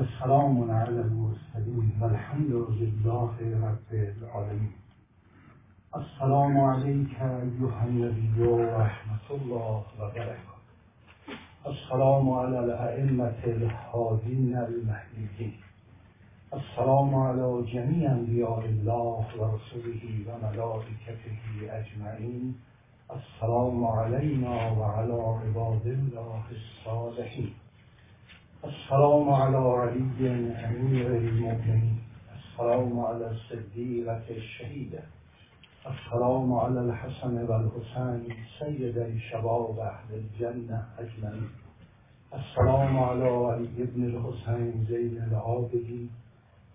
السلام على المرسلين والحمد لله رب العالمين السلام عليك أيها النبي ورحمة الله وبركاته السلام على الأئمة الهادين المهديين السلام على جميع انبیاء الله و رسوله و ملائکته اجمعین. السلام علینا و علی عباد الله الصالحین. السلام على علی امیر المؤمنین السلام على الصدیقة الشهیده السلام على الحسن والحسين سيدي شباب أهل الجنة أجمعين. السلام على علي بن الحسين زين العابدين.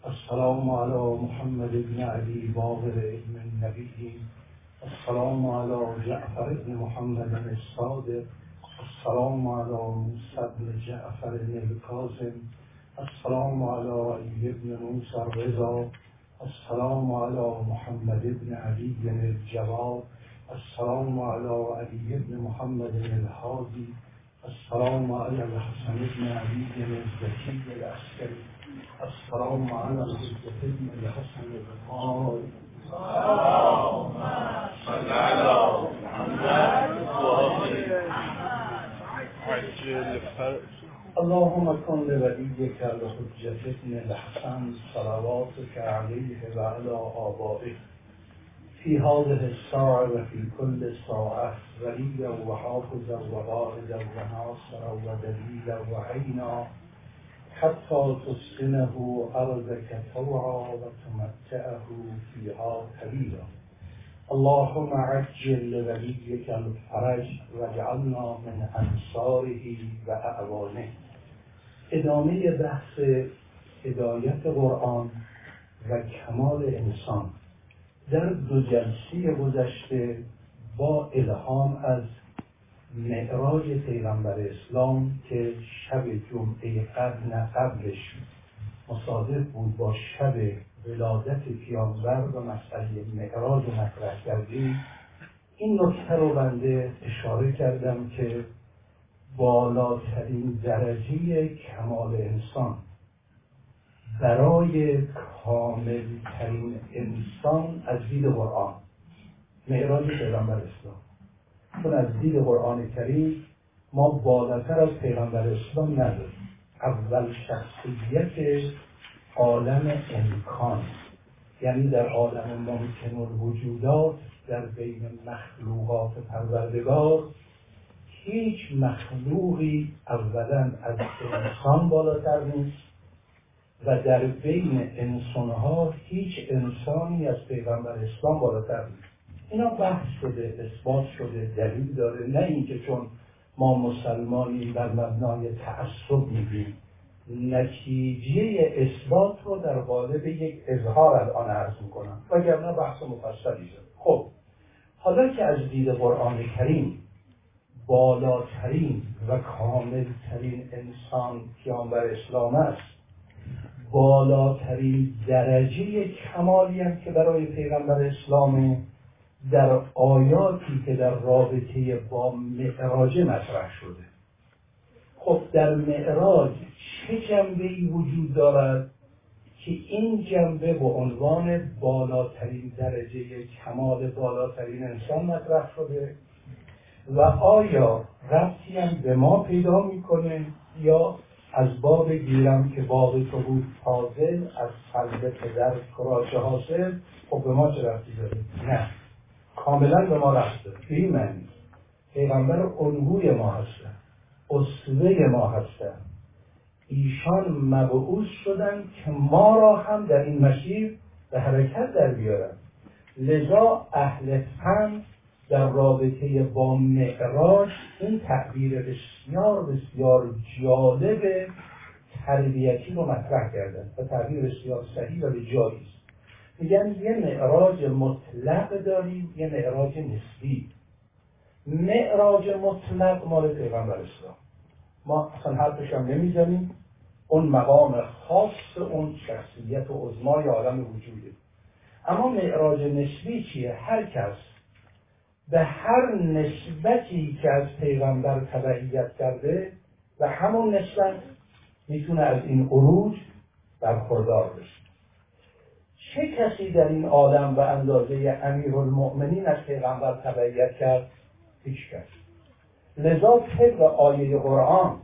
السلام على محمد بن علي باغر ابن النبي السلام على جعفر بن محمد الصادق. السلام على موسى بن جعفر الكاظم السلام على علي بن موسى الرضا. السلام على محمد بن علي الجواد السلام على علي بن محمد الهادي. السلام على الحسن بن علي الزكي العسكري. السلام على الحجة بن الحسن القائد اللهم صل على محمد اللهم كن لوليك الحجة ابن الحسن صلواتك عليه وعلى آبائه. في هذه الساعة وفي كل ساعة وليا وحافظا وقائدا وناصرا ودليلا وعينا حتى تسكنه أرضك طوعا وتمتعه فيها قليلا اللهم عجل لوليك الفرج واجعلنا من انصاره و اعوانه. ادامه بحث هدایت قرآن و کمال انسان. در دو جلسه گذشته با الهام از معراج پیغمبر اسلام که شب جمعه قبل قبلش مصادف بود با شب ولادت پیامبر و مسئله معراج مطرح کردیم این نکته رو بنده اشاره کردم که بالاترین درجه کمال انسان برای کاملترین انسان از دید قرآن. معراج پیغمبر اسلام. چون از دید قرآن کریم ما بالاتر از پیغمبر اسلام نداریم. اول شخصیت عالم امکان. یعنی در عالم ممکن الوجودات در بین مخلوقات پروردگار هیچ مخلوقی اولا از انسان بالاتر نیست و در بین انسانها هیچ انسانی از پیغمبر اسلام بالاتر نیست. اینا بحث شده اثبات شده دلیل داره نه اینکه چون ما مسلمانی بر مبنای تعصب میگیم نتیجه اثبات رو در قالب یک اظهار الان عرض می‌کنم. وگرنه بحث مفصلی شد. خب حالا که از دید قرآن کریم بالاترین و کاملترین انسان پیامبر اسلام است بالاترین درجه کمالی هم که برای پیغمبر اسلام در آیاتی که در رابطه با معراج مطرح شده. خب در معراج چه جنبه ای وجود دارد که این جنبه به عنوان بالاترین درجه کمال بالاترین انسان مطرح شده و آیا ربطی هم به ما پیدا می‌کنه یا از باب گیرم که باب تو بود حاضر از قلب پدر کراچه حاصل خب به ما چه رفتی داره؟ نه. کاملا به ما رفت داره. به این معنی پیغمبر الگوی ما هستن. اصوه ما هستن. ایشان مبعوث شدن که ما را هم در این مسیر به حرکت در بیارن. لذا اهل فن در رابطه با معراج این تعبیر بسیار بسیار جالب تربیتی رو مطرح کردن و تعبیر بسیار صحیح و به جایی میگن یه معراج مطلق داریم یه معراج نسبی. معراج مطلق مال پیغمبر اسلام. ما اصلا حرفش هم نمی‌زنیم. اون مقام خاص اون شخصیت و عظمای عالم وجوده. اما معراج نسبی چیه؟ هر کس به هر نسبتی که از پیغمبر تبعیت کرده و همون نسبت می‌تونه از این عروج برخوردار بشه. چه کسی در این عالم به اندازه امیر المؤمنین از پیغمبر تبعیت کرد؟ هیچ کس. لذا طبق آیه قرآن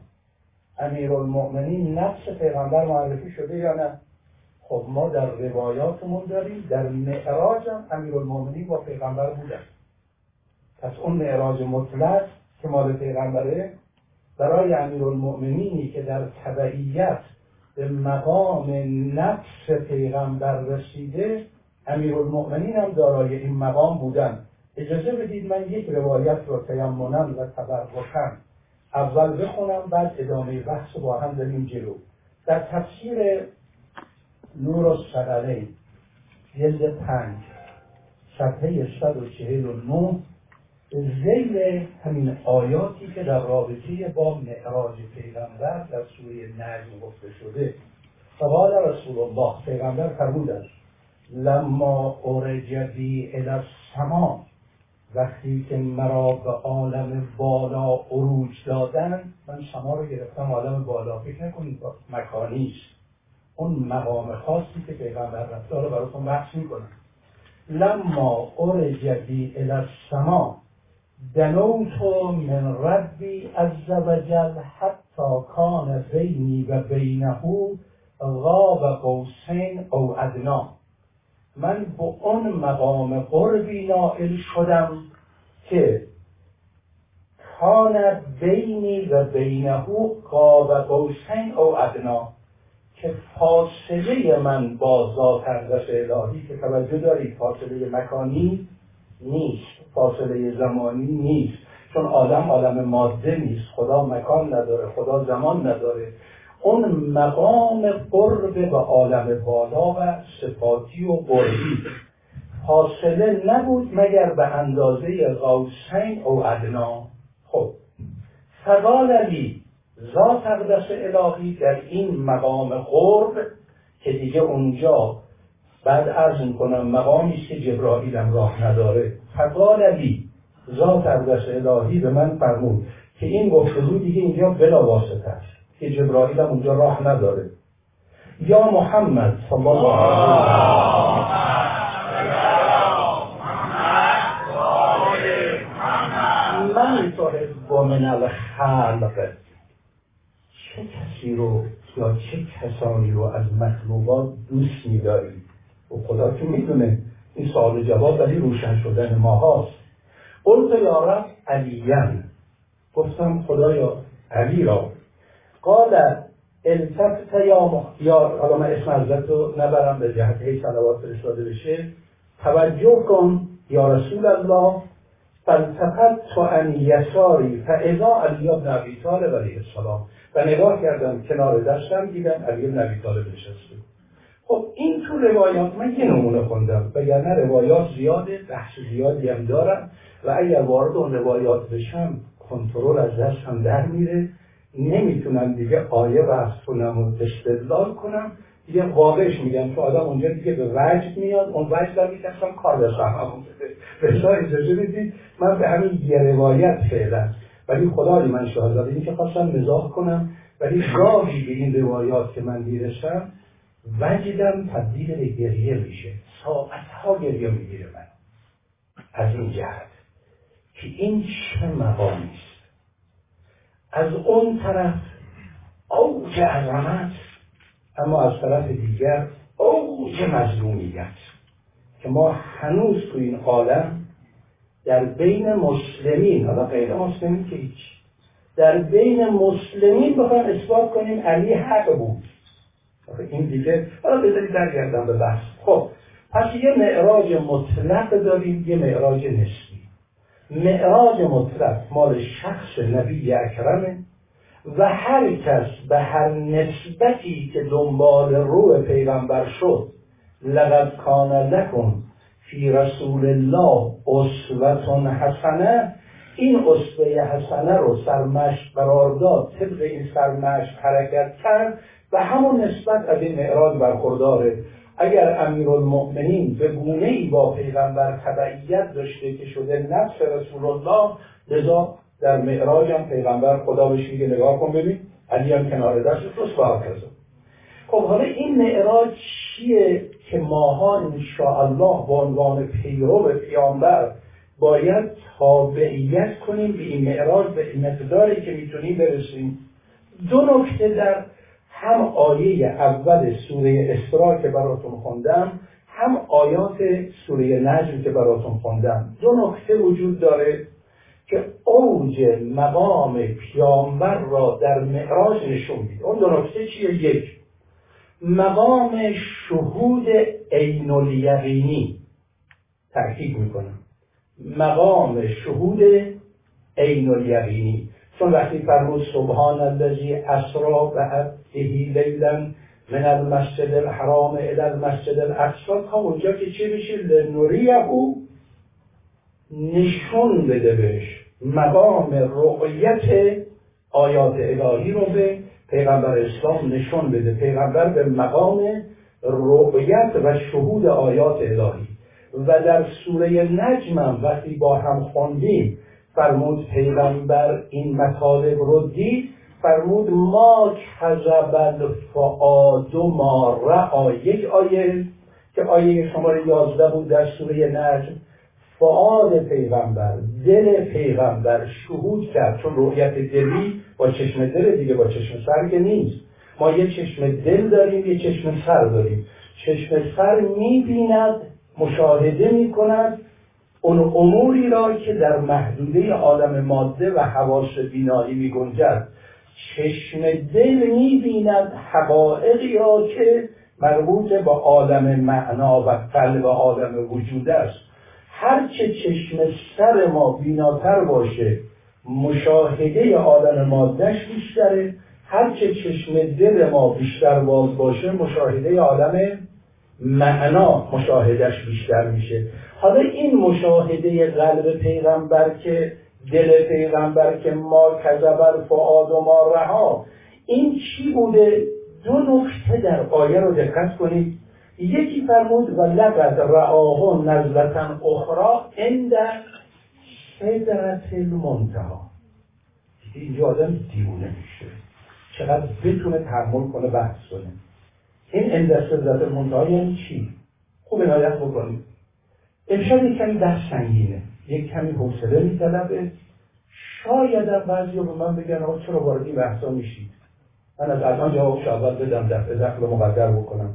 امیر المؤمنین نفس پیغمبر معرفی شده یا نه؟ خب ما در روایاتمون داریم در معراج هم امیر المؤمنین با پیغمبر بودن. پس اون معراج مطلق که مال پیغمبره برای امیر المؤمنینی که در تبعیت به مقام نفس پیغمبر رسیده امیر المؤمنین هم دارای این مقام بودن. اجازه بدید من یک روایت رو تیمنن و تبرکن اول بخونم بعد ادامه بحث با هم داریم جلو. در تفسیر نور السقلین جلد پنج صفحه 149 زیل همین آیاتی که در رابطه با معراج پیغمبر در سوره نجم گفته شده. فقال رسول الله پیغمبر فرمودند لما ارج بی الى السما وقتی که مرا به عالم بالا عروج دادن من شما رو گرفتم عالم بالا. فکر نکنید مکانیش. اون مقام خاصی که پیغمبر رفته رو براتون بحث می‌کنم. لما ارج بی الى السما دنوت من ربی عز وجل حتی کان بینی و بینه غاب قوسین او ادنا. من به اون مقام قربی نائل شدم که کان بینی و بینه غاب قوسین او ادنا که فاصله من با ذات اقدس الهی که توجه دارید فاصله مکانی نیست فاصله زمانی نیست. چون آدم عالم ماده نیست خدا مکان نداره خدا زمان نداره. اون مقام قرب به عالم بالا و صفاتی و قربی. حاصله نبود مگر به اندازه غوسین او ادنا. خب فقال علی ذات اقدس الهی در این مقام قرب که دیگه اونجا بعد عرض می‌کنم مقامی که جبرائیل هم راه نداره. فقال علی ذات اقدس الهی به من فرمود که این گفتگو دیگه اینجا بلا واسطه است. که جبرائیل هم اونجا راه نداره. یا محمد صلی الله علیه من با من الخلق چه کسی رو یا چه کسانی رو از مخلوقات دوست میداری؟ و خدا که می‌دونه. این سوال جواب ولی روشن شدن ما هاست. قلت یا رب علیین گفتم خدایا علی را قال التفت یا یا حالا من اسم حضرت رو نبرم به جهت هی صلوات فرستاده بشه. توجه کن یا رسول الله فالتفت تو ان یساری فاذا علی ابن ابی طالب علیه السلام. و نگاه کردم کنار دستم دیدم علی ابن ابی طالب نشسته. خب این تو روایات من یه نمونه خوندم. وگرنه روایات زیاده بحث زیادی هم دارم. و اگر وارد اون روایات بشم کنترل از دستم در میره. نمی‌تونم دیگه آیه بحث کنم و استدلال کنم. دیگه واقعش میگم تو آدم اونجا دیگه به وجد میاد. اون وجد هم می‌تونم کار بفهمم بسا اجازه بدید. من به همین یه روایت فعلا. ولی خدا من شاهد این که خواستم مزاح کنم. ولی گاهی به این روایات که من دیدشم وجدم تبدیل به گریه میشه. ساعتها گریه می‌گیره من. از این جهت که این چه مقامی است؟ از اون طرف اوج عظمت اما از طرف دیگر اوج مظلومیت که ما هنوز تو این عالم در بین مسلمین حالا غیر مسلمین که هیچ در بین مسلمین بخوایم اثبات کنیم علی حق بود. این دیگه حالا بذارید درگردم به بحث. خب پس یه معراج مطلق داریم یه معراج نسبی معراج مطلق مال شخص نبی اکرمه و هر کس به هر نسبتی که دنبال روح پیغمبر شد لقد کان لکن فی رسول الله اسوتون حسنه. این اسوه حسنه رو سرمشق قرار داد طبق این سرمشق حرکت کرد و همون نسبت از این معراج برخورداره. اگر امیرالمؤمنین به گونه ای با پیغمبر تبعیت داشته که شده نفس رسول الله لذا در معراج هم پیغمبر خدا بهش میگه نگاه کن ببین. علی هم کنار دست توست و خب حالا این معراج چیه که ماها انشاءالله به عنوان پیرو پیامبر باید تابعیت کنیم به این معراج؟ به این مقداری که می‌تونیم برسیم. دو نکته در هم آیه اول سوره اسراء که براتون خوندم هم آیات سوره نجم که براتون خوندم. دو نکته وجود داره که اوج مقام پیامبر را در معراج نشون میده. اون دو نکته چیه؟ یک مقام شهود عین الیقینی. تاکید می‌کنم. مقام شهود عین الیقینی. چون وقتی فرمود سبحان الذی اسرا به عبده لیلا من المسجد الحرام الى المسجد الاقصا تا اونجا که چی بشه لنوریه نشون بده بهش. مقام رؤیت آیات الهی رو به پیغمبر اسلام نشون بده. پیغمبر به مقام رؤیت و شهود آیات الهی. و در سوره نجم وقتی با هم خوندیم فرمود پیغمبر این مطالب رو دید فرمود ما کذب الفعاد ما رعا یک آیه که آیه شماره یازده بود در سوره نجم. فعاد پیغمبر دل پیغمبر شهود کرد. چون رویت دلی با چشم دل دیگه با چشم سر که نیست. ما یه چشم دل داریم یه چشم سر داریم. چشم سر می‌بیند مشاهده می‌کند. اون اموری را که در محدوده عالم ماده و حواس بینایی میگنجد چشم دل می‌بیند حقایقی را که مربوط به عالم معنا و قلب عالم وجود است. هرچه چشم سر ما بیناتر باشه مشاهده عالم مادهش بیشتره. هرچه چشم دل ما بیشتر باز باشه مشاهده عالم معنا مشاهدش بیشتر میشه. حالا این مشاهده قلب پیغمبر که دل پیغمبر که ما کذبر فعاد و ما رها این چی بوده؟ دو نکته در آیه رو دقت کنید. یکی فرمود و لقد رعاه نزلتا اخرى عند سدرت المنتها اینجا آدم دیونه میشه. چقدر بتونه تحمل کنه بحث کنه. این عند سدرت المنتها یعنی چی؟ خوب عنایت بکنید. امشب یک کمی دست سنگینه. یک کمی حوصله میطلبه. شاید هم بعضی به من بگن آقا چرا وارد این بحثا میشید؟ من از الان جواب اول بدم دفعه دخل مقدر بکنم.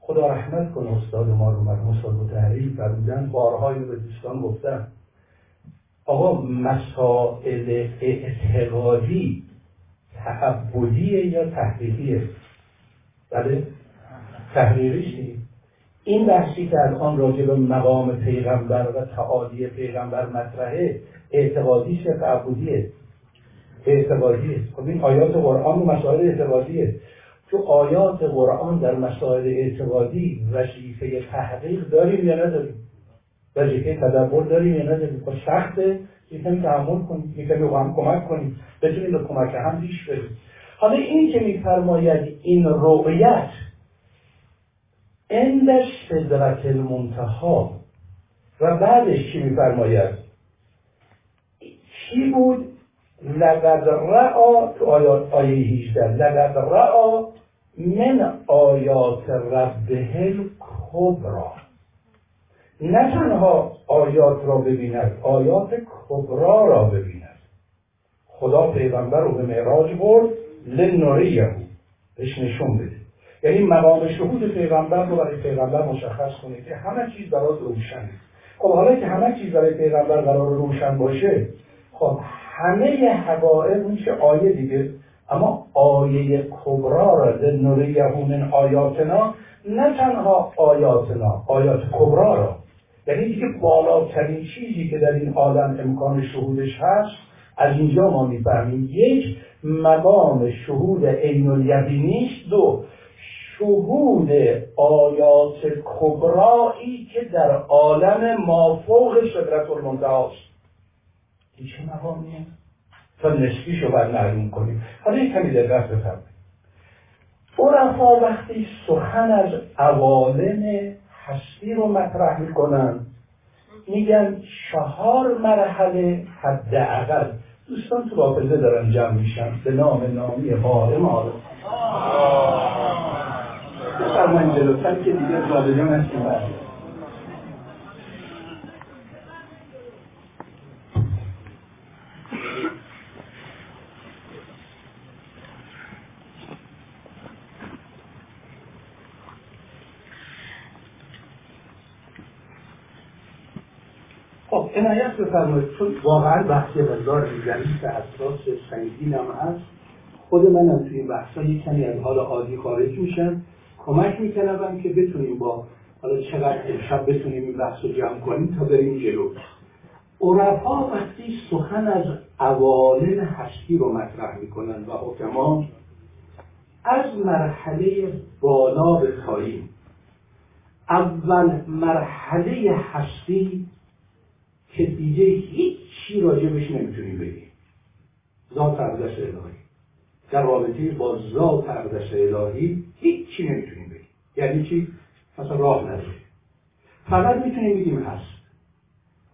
خدا رحمت کنه استاد ما رو مرحوم استاد تحریل فرمودن بارهایی به دوستان گفتن. آقا مسائل اعتقادی تعبدیه یا تحقیقیه؟ بله. تحریریشی این بحثی که الان راجع به مقام پیغمبر و تعالی پیغمبر مطرحه اعتقادی یا تعبدیه. اعتقادیه. خب این آیات قرآن و مسائل اعتقادیه. تو آیات قرآن در مسائل اعتقادی وظیفه تحقیق داریم یا نداریم؟ وظیفه تدبر داریم یا نداریم؟ خب سخته. یکمی تحمل کنیم. یکمی هم کمک کنیم. بتونیم به کمک هم پیش بریم. حالا این که میفرماید این رؤیت اند صدرت المنتها. و بعدش چی میفرماید؟ چی بود؟ لقد رعا آیه 18 لقد رعا من آیات ربه کبرا نه تنها آیات را ببیند آیات کبرا را ببیند. خدا پیغمبر رو به معراج برد لنوریه بهش نشون بده. یعنی مقام شهود پیغمبر رو برای پیغمبر مشخص کنه که همه چیز برای روشنه خب حالا که همه چیز برای پیغمبر قرار روشن باشه خب همه حقایق میشه آیه دیگه اما آیه کبرا را نوریه من آیاتنا نه تنها آیاتنا آیات کبرا را. یعنی دیگه بالاترین چیزی که در این عالم امکان شهودش هست از اینجا ما می‌فهمیم. یک مقام شهود عین الیقینی دو شهود آیات کبرایی که در عالم مافوق شدرت المنتهاست این چه مقامیه تا نسبیشو باید معلوم کنیم. حالا یک کمی دقت بفرمایید. عرفا وقتی سخن از عوالم هستی رو مطرح می‌کنن میگن چهار مرحله حداقل. دوستان تو رافضه دارن جمع میشن. به نام نامی قائم آره بفرمایید جلوتر که دیگه رابطه نشیم خب عنایت بفرمایید چون واقعا بحث دیگری که اساس سنگین هم هست خود منم توی بحثا یک کمی از حال عادی خارج میشم. کمک می‌کنم که بتونیم با حالا چقدر امشب بتونیم این بحث رو جمع کنیم تا بریم جلو. عرفا وقتی سخن از عوالم هستی رو مطرح می‌کنن و حکما از مرحله بالا به پایین. اول مرحله هستی که دیگه هیچی راجبش نمی‌تونیم بگیم. ذات اقدس الهی. در رابطه با ذات اقدس الهی هیچی نمی‌تونیم بگیم؟ یعنی چی؟ مثلا راه نداره. فقط می‌تونیم بگیم هست.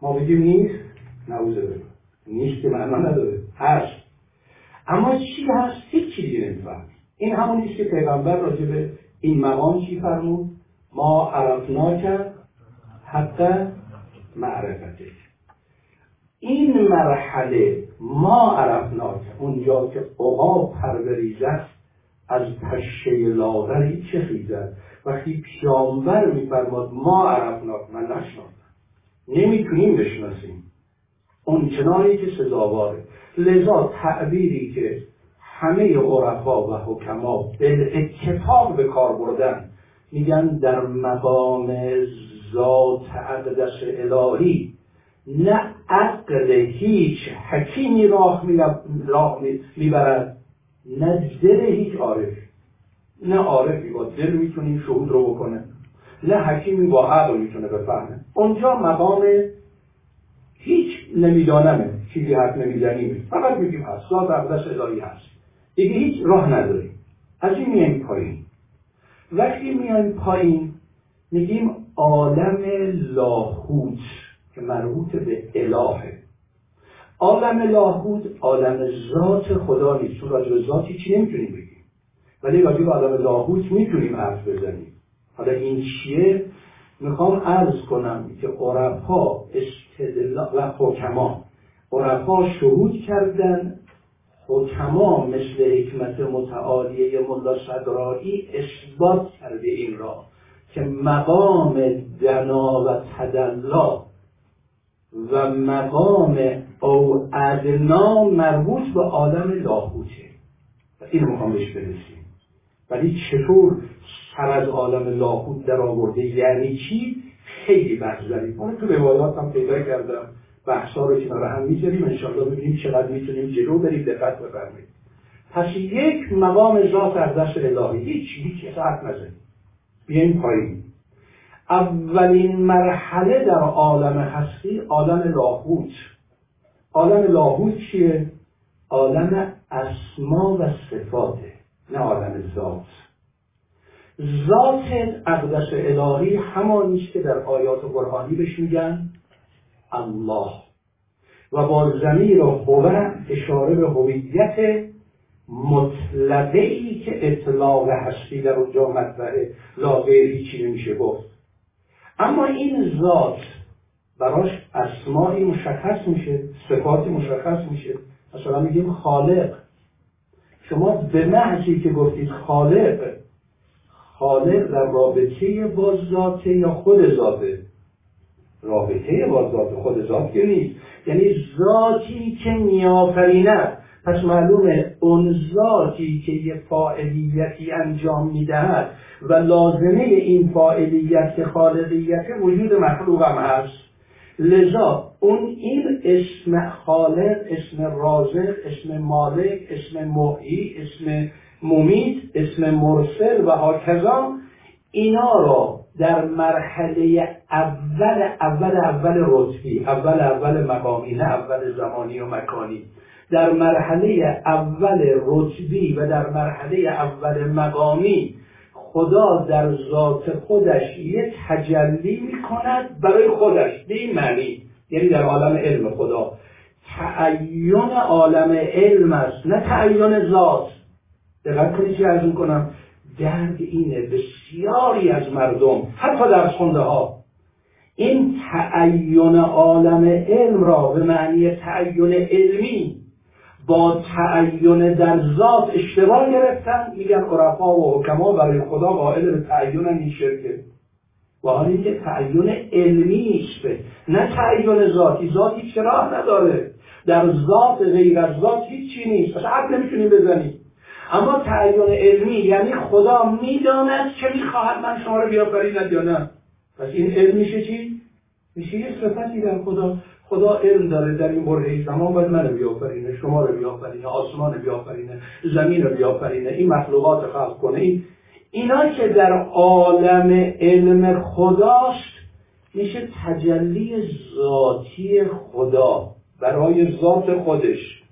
ما بگیم نیست. نعوذ بالله. نیست که معنا نداره. هست. اما چی هست؟ هیچ چیزی نمی‌فهمیم. این همون نیست که پیغمبر راجع به این مقام چی فرمود؟ ما عرفنا کرد حتی معرفته. این مرحله ما عرفنا اونجا که عقاب پروریزد از پشه لاغری چه خیزد؟ وقتی پیامبر میفرماد ما عرفنا من نشناختم. نمی‌تونیم بشناسیم. اون چنانی که سزاواره. لذا تعبیری که همه عرفا و حکما به اتفاق به کار بردن میگن در مقام ذات اقدس الهی نه عقل هیچ حکیمی راه می‌برد. نه دل هیچ عارف. نه عارفی با دل می‌تونیم شهود رو بکنه. نه حکیمی با عقل می‌تونه بفهمه. اونجا مقام هیچ نمیدانمه چیزی حرف نمی‌زنیم فقط میگیم هست ذات اقدس الهی هست. دیگه هیچ راه نداریم از این میایم پایین. وقتی میایم پایین میگیم عالم لاهوت که مربوط به الهه. عالم لاهوت عالم ذات خدا نیست. چون راجع به ذاتی چی نمی‌تونیم بگیم؟ ولی راجع به عالم لاهوت می‌تونیم حرف بزنیم. حالا این چیه؟ می‌خوام عرض کنم که عرفا استدلال و حکما. عرفا شهود کردن. حکما مثل حکمت متعالیه ملا صدرایی اثبات کرده این را که مقام دنا و تدلا و مقام او ادنا مربوط به عالم لاهوته. و این می‌خوام بهش برسیم. ولی چطور سر از عالم لاهوت در آورده؟ یعنی چی؟ خیلی بحث داریم. اون تو روایات هم پیدا کردم. بحثا رو کنار هم می‌ذاریم انشاءالله ببینیم چقدر می‌تونیم جلو بریم دقت بفرمایید. پس یک مقام ذات از دست الهی. هیچ هیچ ساعت نزنیم بیایم پایین. اولین مرحله در عالم هستی عالم لاهوت. عالم لاهوت چیه؟ عالم اسما و صفاته نه عالم ذات. ذات اقدس الهی همانیست که در آیات قرآنی بهش میگن الله. و با زمیر هوه اشاره به هویت مطلقه ای که اطلاق هستی در اونجا مطرحه. لا غیر چی نمیشه گفت. اما این ذات براش اسمایی مشخص میشه صفاتی مشخص میشه. مثلا میگیم خالق. شما به محضی که گفتید خالق خالق در رابطه با ذاته یا خود ذاته؟ رابطه با ذات خود ذات نیست. یعنی ذاتی که میآفریند پس معلومه اون ذاتی که یه فاعلیتی انجام می‌دهد و لازمه این فاعلیت که خالقیت وجود مخلوق هم هست. لذا اون این اسم خالق اسم رازق اسم مالک اسم محیی اسم ممیت اسم مرسل و هاکذا اینا را در مرحله اول اول اول رتبی اول اول مقامی اول زمانی و مکانی. در مرحله اول رتبی و در مرحله اول مقامی خدا در ذات خودش یک تجلی می کند برای خودش به این معنی یعنی در عالم علم خدا. تعین عالم علم است نه تعین ذات. دقت کنید چی ارزون کنم درد اینه بسیاری از مردم حتی در خونده ها این تعین عالم علم را به معنی تعین علمی با تعین در ذات اشتباه گرفتن. میگن عرفا و حکما برای خدا قائل به تعین این شرکه. و حالا اینکه تعین علمی نیست نه تعین ذاتی. ذاتی چرا نداره. در ذات غیر از ذات هیچی نیست. پس عقل نمی‌تونیم بزنیم. اما تعین علمی یعنی خدا می‌داند که می‌خواهد من شما رو بیافریند یا نه. پس این علم میشه چی؟ میشه یه صفتی در خدا. خدا علم داره در این برهه زمان باید منو بیافرینه شما رو بیافرینه آسمان بیافرینه زمین رو بیافرینه این مخلوقات خلق کنه. این اینا که در عالم علم خداست میشه تجلی ذاتی خدا برای ذات خودش.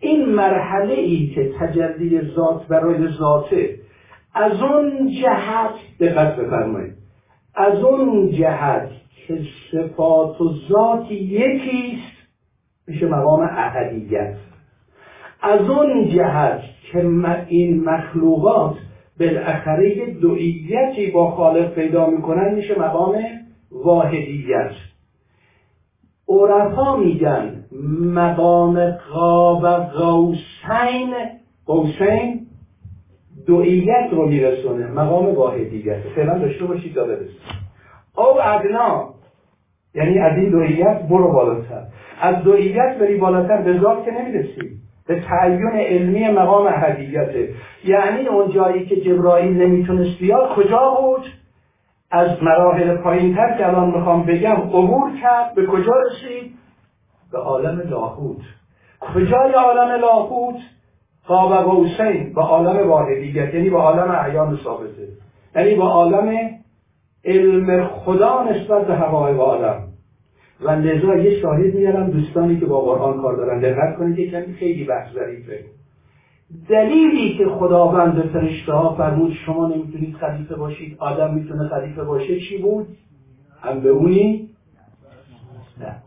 این مرحله ای که تجلی ذات برای ذاته از اون جهت دقت بفرمایید. از اون جهت که صفات و ذات یکیست میشه مقام احدیت. از اون جهت که این مخلوقات بالاخره دویتی با خالق پیدا می‌کنن میشه مقام واحدیت. عرفا میگن مقام قاب قوسین قوسین دویت رو میرسونه مقام واحدیت. فعلا داشته باشید تا برسید. او ادنا یعنی از این دویت برو بالاتر. از دویت بری بالاتر به ذات که نمی‌رسی. به تعین علمی مقام احدیته یعنی اون جایی که جبرائیل نمی‌تونست بیاد کجا بود؟ از مراحل پایین تر که الان می‌خوام بگم عبور کرد. به کجا رسید؟ به عالم لاهوت. کجای عالم لاهوت؟ قاب قوسین به عالم واحدیت یعنی به عالم اعیان ثابته. یعنی به عالم علم خدا نسبت به حقایق عالم. و لذا یه شاهد میارم دوستانی که با قرآن کار دارن. دقت کنید که کمی خیلی بحث ظریفه دلیلی که خداوند به فرشته ها فرمود شما نمی‌تونید خلیفه باشید آدم می‌تونه خلیفه باشه چی بود؟ هم به اونی؟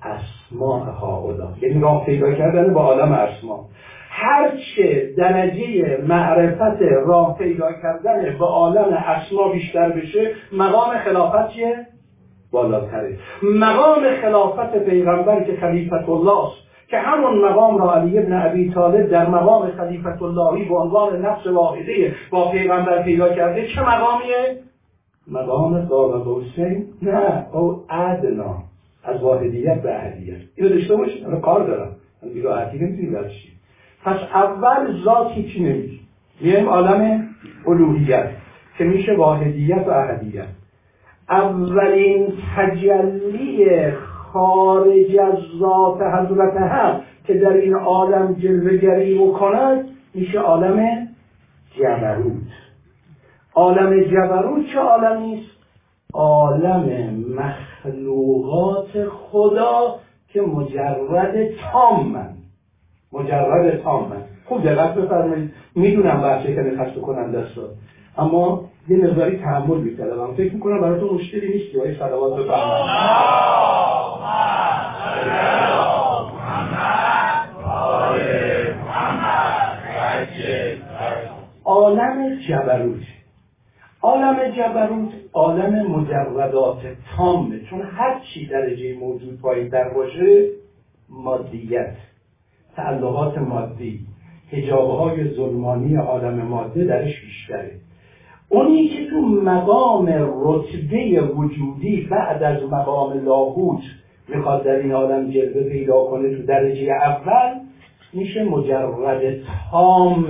اسماء هاولا یعنی راه پیدا کردن با عالم اسما هرچه درجه معرفت راه پیدا کردن به عالم اسما بیشتر بشه مقام خلافت چیه؟ بالاتره. مقام خلافت پیغمبر که خلیفت الله است که همون مقام را علی ابن ابی طالب در مقام خلیفت اللهی به عنوان نفس واحده با پیغمبر پیدا کرده چه مقامیه؟ مقام قاب قوسین نه او ادنا. از واحدیت به احدیت اینو داشته باشید من کار دارم. من بیراحتی نمی‌تونی پس اول ذات هیچی نمیشه میایم عالم الوهیت که میشه واحدیت و احدیت اولین تجلی خارج از ذات حضرت هم که در این عالم جلوگری کند میشه عالم جبروت. عالم جبروت چه عالمی است؟ عالم مخلوقات خدا که مجرد تامن. مجرد تامن. خوب دقت بفرمایید. می‌دونم بچه که خسته کننده است اما یه نظری تحمل می‌کردم. فکر می‌کنم برای تو مشکلی نیست که صلوات بفرمایید عالم جبروت. عالم جبروت عالم مجردات تامه چون هر چی درجه موجود پایین در باشه مادیت تعلقات مادی هجابه های ظلمانی عالم ماده درش بیشتره. اونی که تو مقام رتبه وجودی بعد از مقام لاهوت می‌خواد در این عالم جلوه پیدا کنه تو درجه اول میشه مجرد تام.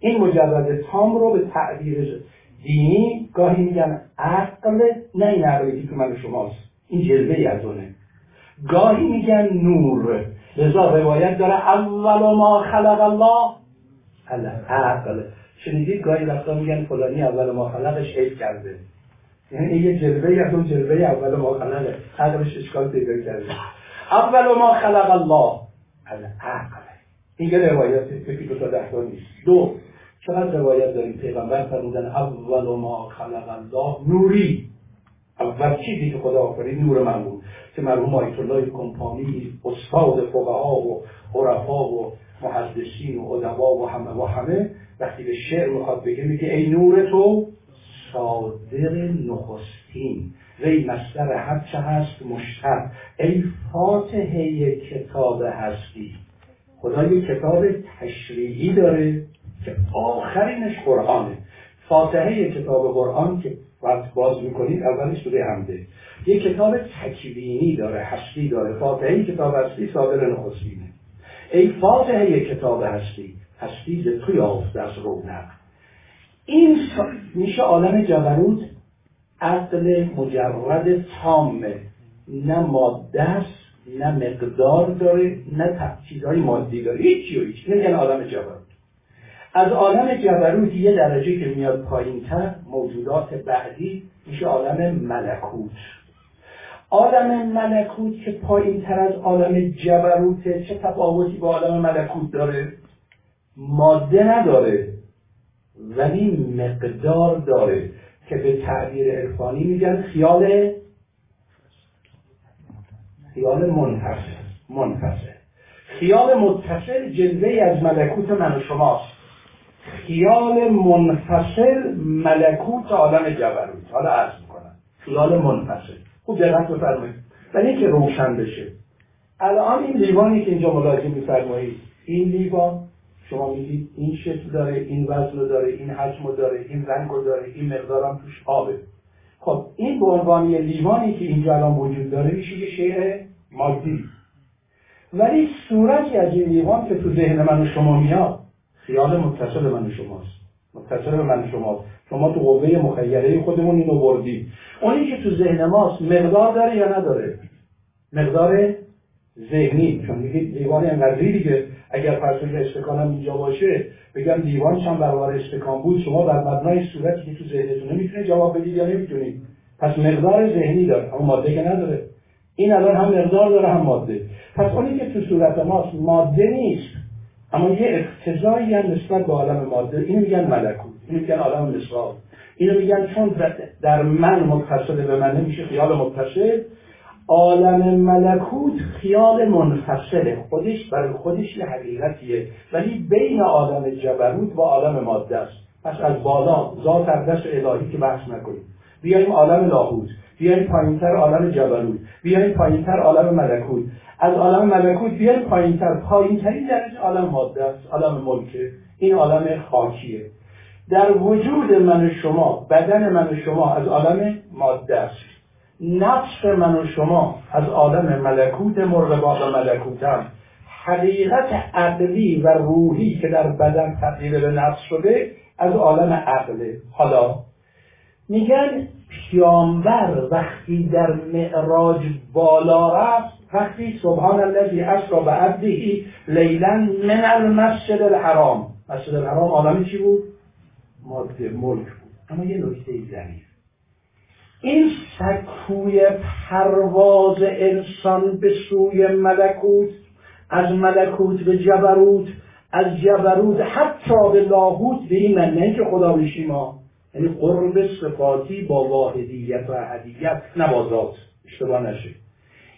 این مجرد تام رو به تعبیر دینی گاهی میگن عقل نه این عقلی که من شماست. این جلوه از اونه. گاهی میگن نور. لذا روایت داره اول ما خلق الله. عقل. شنیدید گاهی وقتا میگن فلانی اول ما خلقش حیف کرده. یعنی یه جلوه از اون جلوه اول ما خلقه. عقلش اشکال پیدا کرده. اول ما خلق الله. عقل. این یه روایت یکی دو تا ده نیست. دو. چقدر روایت داریم؟ پیغمبر فرمودن اول ما خلق الله نوری. اول چیزی که خدا آفرید نور من بود. که مرحوم آیت الله کمپانی استاد فقها و عرفا و محدثین و ادبا و همه و همه وقتی به شعر می‌خواد بگه میگه ای نور تو صادر نخستین. وی مصدر هر چه هست مشتر ای فاتحه کتاب هستی. خدا یک کتاب تشریعی داره که آخرینش قرآنه. فاتحه کتاب قرآن که وقت باز می‌کنید اولش سوره همده یک کتاب تکوینی داره هستی داره. فاتحه کتاب هستی صادر نخستینه. ای فاتحه کتاب هستی هستی ز توی آفت از رونق. این میشه عالم جبروت عقل مجرد تامه نه ماده است نه مقدار داره نه چیزهای مادی داره. هیچی و هیچ. نمیگن عالم جبروت از عالم جبروت یه درجه که میاد پایین تر موجودات بعدی میشه عالم ملکوت. عالم ملکوت که پایین تر از عالم جبروته چه تفاوتی با عالم ملکوت داره؟ ماده نداره ولی مقدار داره که به تعبیر عرفانی میگن خیال خیال منفصل منفصل خیال متصل جلوه از ملکوت من و شماست. خیال منفصل ملکوت عالم جبروت. حالا عرض می‌کنم. خیال منفصل. خوب دقت بفرمایید. ولی که روشن بشه. الان این لیوانی که اینجا ملاحظه میفرمایید این لیوان شما میگید این شکل داره این وزن داره این حجم داره این رنگ داره این مقدارم توش آبه. خب این به عنوان لیوانی که اینجا الان وجود داره میشه یه شیء مادی. ولی صورتی از این لیوان که تو ذهن من و شما میاد خیال متصل من و شماست. متصل به من و شماست. شما تو قوه مخیله خودمون اینو بردی. اونی که تو ذهن ماست مقدار داره یا نداره؟ مقدار ذهنی. چون میگید لیوان انقدر دیگه اگر فرض استکانم اینجا باشه بگم دیوان هم برابر استکان بود شما بر مبنای صورتی که تو ذهنتونه می‌تونه جواب بدید یا نمی‌تونید. پس مقدار ذهنی داره اما ماده که نداره. این الان هم مقدار داره هم ماده. پس اونی که تو صورت ماست ماده نیست. اما یه اقتضایی هم نسبت به عالم ماده. اینو میگن ملکوت. اینو میگن عالم نسبت اینو میگن چون در من متصل به من نمیشه خیال متصل عالم ملکوت خیال منفصله. خودش برای خودش یه حقیقتیه. ولی بین عالم جبروت و عالم ماده است. پس از بالا ذات اقدس الهی که بحث نکنیم. بیایم عالم لاهوت بیایم پایینتر عالم جبروت بیایم پایینتر عالم ملکوت. از عالم ملکوت بیایم پایینتر پایینترین درجه عالم ماده است عالم ملکه این عالم خاکیه. در وجود من و شما بدن من و شما از عالم ماده است. نفس من و شما از عالم ملکوت مرغ باغ ملکوتم حقیقت عقلی و روحی که در بدن تبدیل به نفس شده از عالم عقله حالا میگن پیامبر وقتی در معراج بالا رفت وقتی سبحان الذی اسرا به عبده لیلا من المسجد الحرام. مسجد الحرام عالم چی بود؟ ملک بود. اما یه نکته ظریف این سکوی پرواز انسان به سوی ملکوت از ملکوت به جبروت از جبروت حتی به لاهوت به این نه که خدا بشیم ما یعنی قرب صفاتی با واحدیت و احدیت نبازات اشتباه نشه.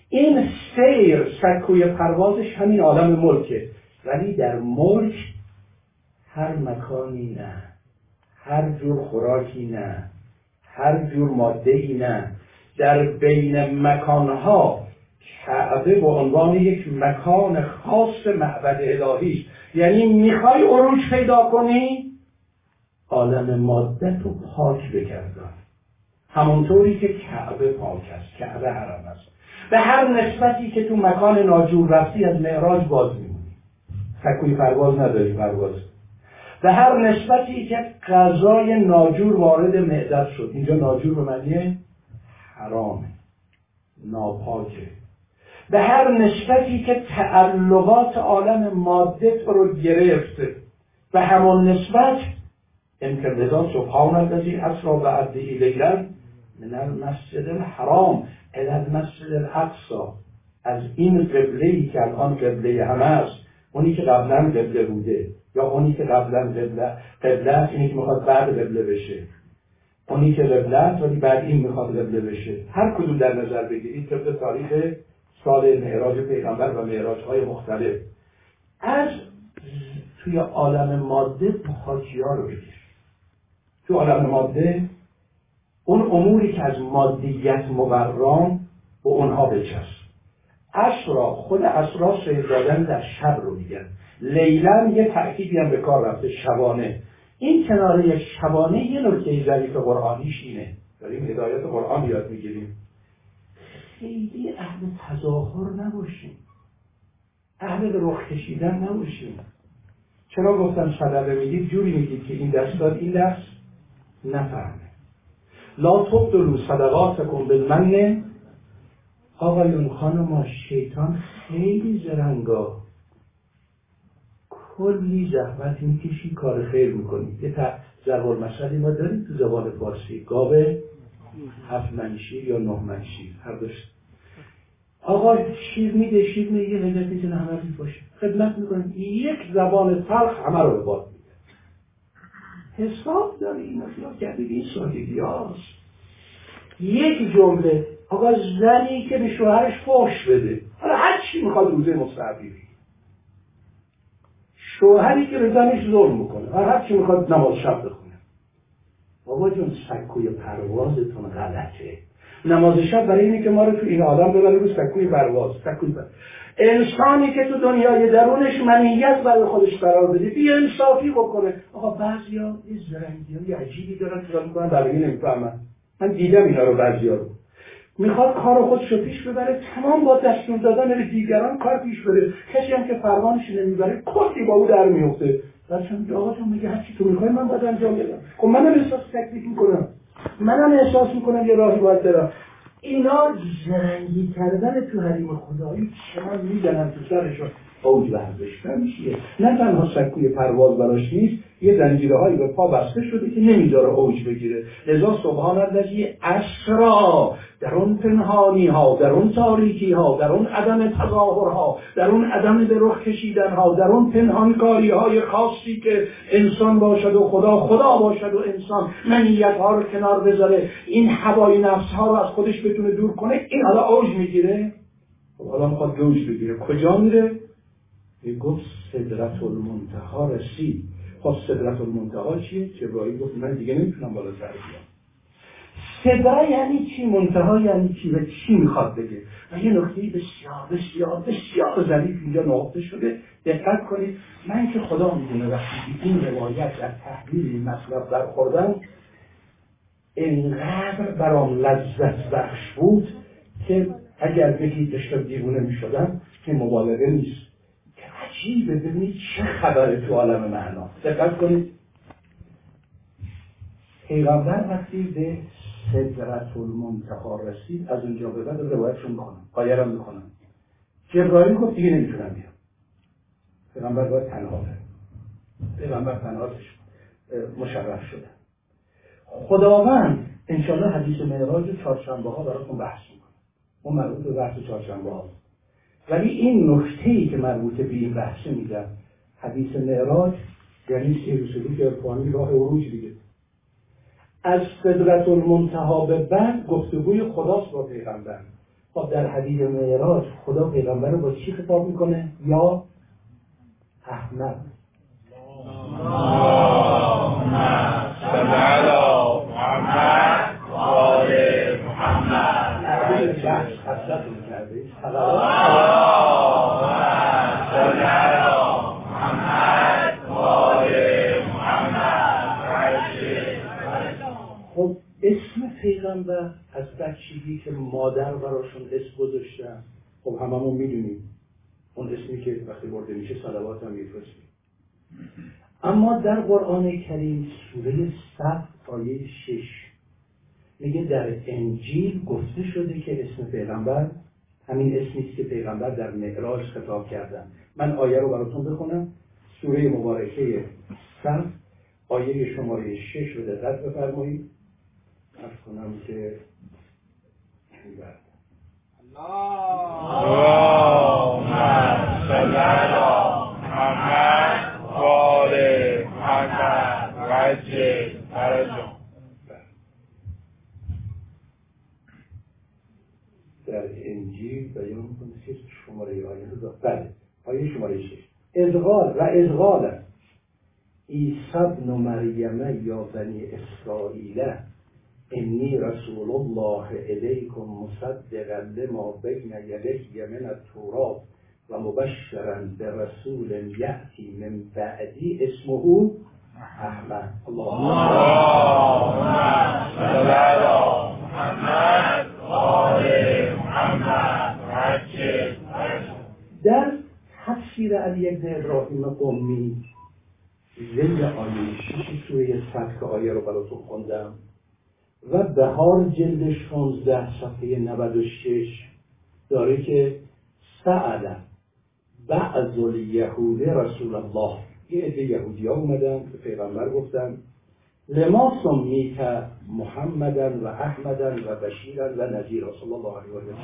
این سیر سکوی پروازش همین عالم ملکه. ولی در ملک هر مکانی نه. هر جور خوراکی نه هر جور ماده ای نه. در بین مکانها کعبه به عنوان یک مکان خاص معبد الهی یعنی می‌خوای عروج پیدا کنی؟ عالم ماده تو پاک بگردان همونطوری که کعبه پاک است کعبه حرم است. به هر نسبتی که تو مکان ناجور رفتی از معراج باز میمونی. سکوی پرواز نداری پرواز. به هر نسبتی که غذای ناجور وارد معدت شد. اینجا ناجور به معنی حرامه ناپاکه. به هر نسبتی که تعلقات عالم ماده تو رو گرفته. به همون نسبت امکان سبحان الذی اسرا بعده لیلا من المسجد الحرام الى المسجد الاقصا از این قبله ای که الان قبله همه است اونی که قبلا قبله بوده. یا اونی که قبلا قبله قبله است اینی که می‌خواد بعد قبله بشه. اونی که قبله ولی بعد این می‌خواد قبله بشه. هر کدوم در نظر بگیرید. طبق تاریخ سال معراج پیغمبر و معراج های مختلف. از توی عالم ماده حاجی ها رو بگیر. توی عالم ماده اون اموری که از مادیت مبرام به اونها بچست اسرا خود اسرا شهر دادن در شب رو میگن. لیلا یه تأکیدی هم به کار رفته شبانه. این کناره شبانه یه نکته ظریف قرآنیش اینه. داریم هدایت قرآن یاد می‌گیریم. خیلی اهل تظاهر نباشیم. اهل رخ کشیدن نباشیم. چرا گفتم صدقه می‌دید؟ جوری میگید که این دست داد این دست نفهمه. لا تبدلو صدقات کن بالمن. آقایون خانم شیطان خیلی زرنگا. کلی زحمت می‌کشی کار خیر می‌کنی. یه ضرب مسئله ما داریم تو زبان فارسی. گاوه هفت منشیر یا نه منشیر هر داشت آقا شیر میده شیر میده یه لذت می‌تونه همه باشه. خدمت می‌کنیم. یک زبان تلخ همه رو به باد میده. حساب داری این خیال کردید این سادگی هاست. یک جمله آقا زنی که به شوهرش فاش بده. حالا هر چی می‌خواد روزه مستحبی شوهری که به ظلم می‌کنه و هر چی می‌خواد نماز شب بخونه. بابا جون سکوی پروازتون غلطه. نماز شب برای اینه که ما رو تو این آدم ببره رو سکوی پرواز سکوی انسانی که تو دنیای درونش منیت برای خودش قرار بده بی انصافی بکنه. آقا بعضیا یه زرنگی عجیبی دارن که می‌کنن برای نمی‌فهمن. من دیدم اینا رو بعضیا رو. می‌خواد کار خودش رو پیش ببره تمام با دستور دادن به دیگران کار پیش بره کسی هم که فرمانش نمی‌بره کلی با او در میفته بچه‌م آقا جون میگه هرچی تو می‌خوای من باید انجام بدم؟ خب منم احساس تکلیف می‌کنم. منم احساس می‌کنم یه راهی باید برم. اینا زرنگی کردن تو حریم خدایی چرا می‌زنن تو سرشون. اوج ورزش نمیشه. نه تنها سکوی پرواز براش نیست یه زنجیره هایی به پا بسته شده که نمی‌ذاره اوج بگیره. لذا سبحان الذی اسرا در اون پنهانی ها در اون تاریکی ها در اون عدم تظاهر ها در اون عدم به رخ کشیدن ها در اون پنهانکاری های خاصی که انسان باشد و خدا خدا باشد و انسان منیت ها رو کنار بذاره. این هوای نفس ها رو از خودش بتونه دور کنه این حالا اوج می‌گیره؟ خب حالا می‌خواد اوج بگیره. کجا میره؟ گفت صدرت المنتها رسید. خب صدرت المنتها چیه؟ جبرائیل گفت من دیگه نمی‌تونم بالا سر بیام. صدره یعنی چی؟ منتها یعنی چی و چی می‌خواد بگه؟ و یه نکته بسیار بسیار بسیار ظریف اینجا نقطه شده. دقت کنید. من که خدا می‌دونه وقتی این روایت در تحلیل این مطلب برخوردم انقدر برام لذت بخش بود که اگر بگید داشتم دیوونه می‌شدم که مبالغه نیست. عجیبه ببینید چه خبره تو عالم معنا. دقت کنید. پیغمبر وقتی به صدرت المنتها رسید از اونجا به بعد روایتشون می‌کنم قایرم می‌کنم جبرائیل گفت دیگه نمی‌تونم بیام. پیغمبر باید تنها بره. پیغمبر تنهاتش مشرف شده. خداوند انشاءالله حدیث معراج چهارشنبه ها براتون بحث می‌کنه. اون مربوط به بحث چهارشنبه ها ولی این نکته ای که مربوط به این بحثه میگم حدیث معراج یعنی سیر که ارفانی راه عروج دیگه. از صدرت المنتها به بعد گفتگوی خداست با پیغمبر. خب در حدیث معراج خدا پیغمبر رو با چی خطاب می‌کنه؟ یا احمد. پیغمبر از بچگی که مادر براشون اسم گذاشتن خب هممون می‌دونیم. اون اسمی که وقتی برده میشه صلوات هم میفرستیم. اما در قرآن کریم سوره صف آیه شش میگه در انجیل گفته شده که اسم پیغمبر همین اسمی که پیغمبر در معراج خطاب کردن. من آیه رو براتون بخونم. سوره مبارکه صف آیه شماره شش رو دقت بفرمایید. ارز کنم که حیبت اللهم صل علی محمد و آل محمد وجه فرجم در انجیل بیان کنه که شماره آیه رو بله آیه شماره 6 ادغال و ادغال است. عیسی ابن مریمه یا بنی اسرائیل انی رسول الله الیکم مصدقا لما بین یدی من التورات و مبشرا به رسول یأتی من بعدی اسمه احمد علی محمد محمد در تفسیر علی ابن ابراهیم قمی زند آیه شیشی سوی سطح آیه رو براتون خوندم و بهار جلد 16 صفحه 96 داره که سعد بعض الیهود رسول الله. یه عده یهودی ها اومدن به پیغمبر گفتن لما سمیت محمدا و احمدا و بشیرا و نذیر صلی الله علیه و سلم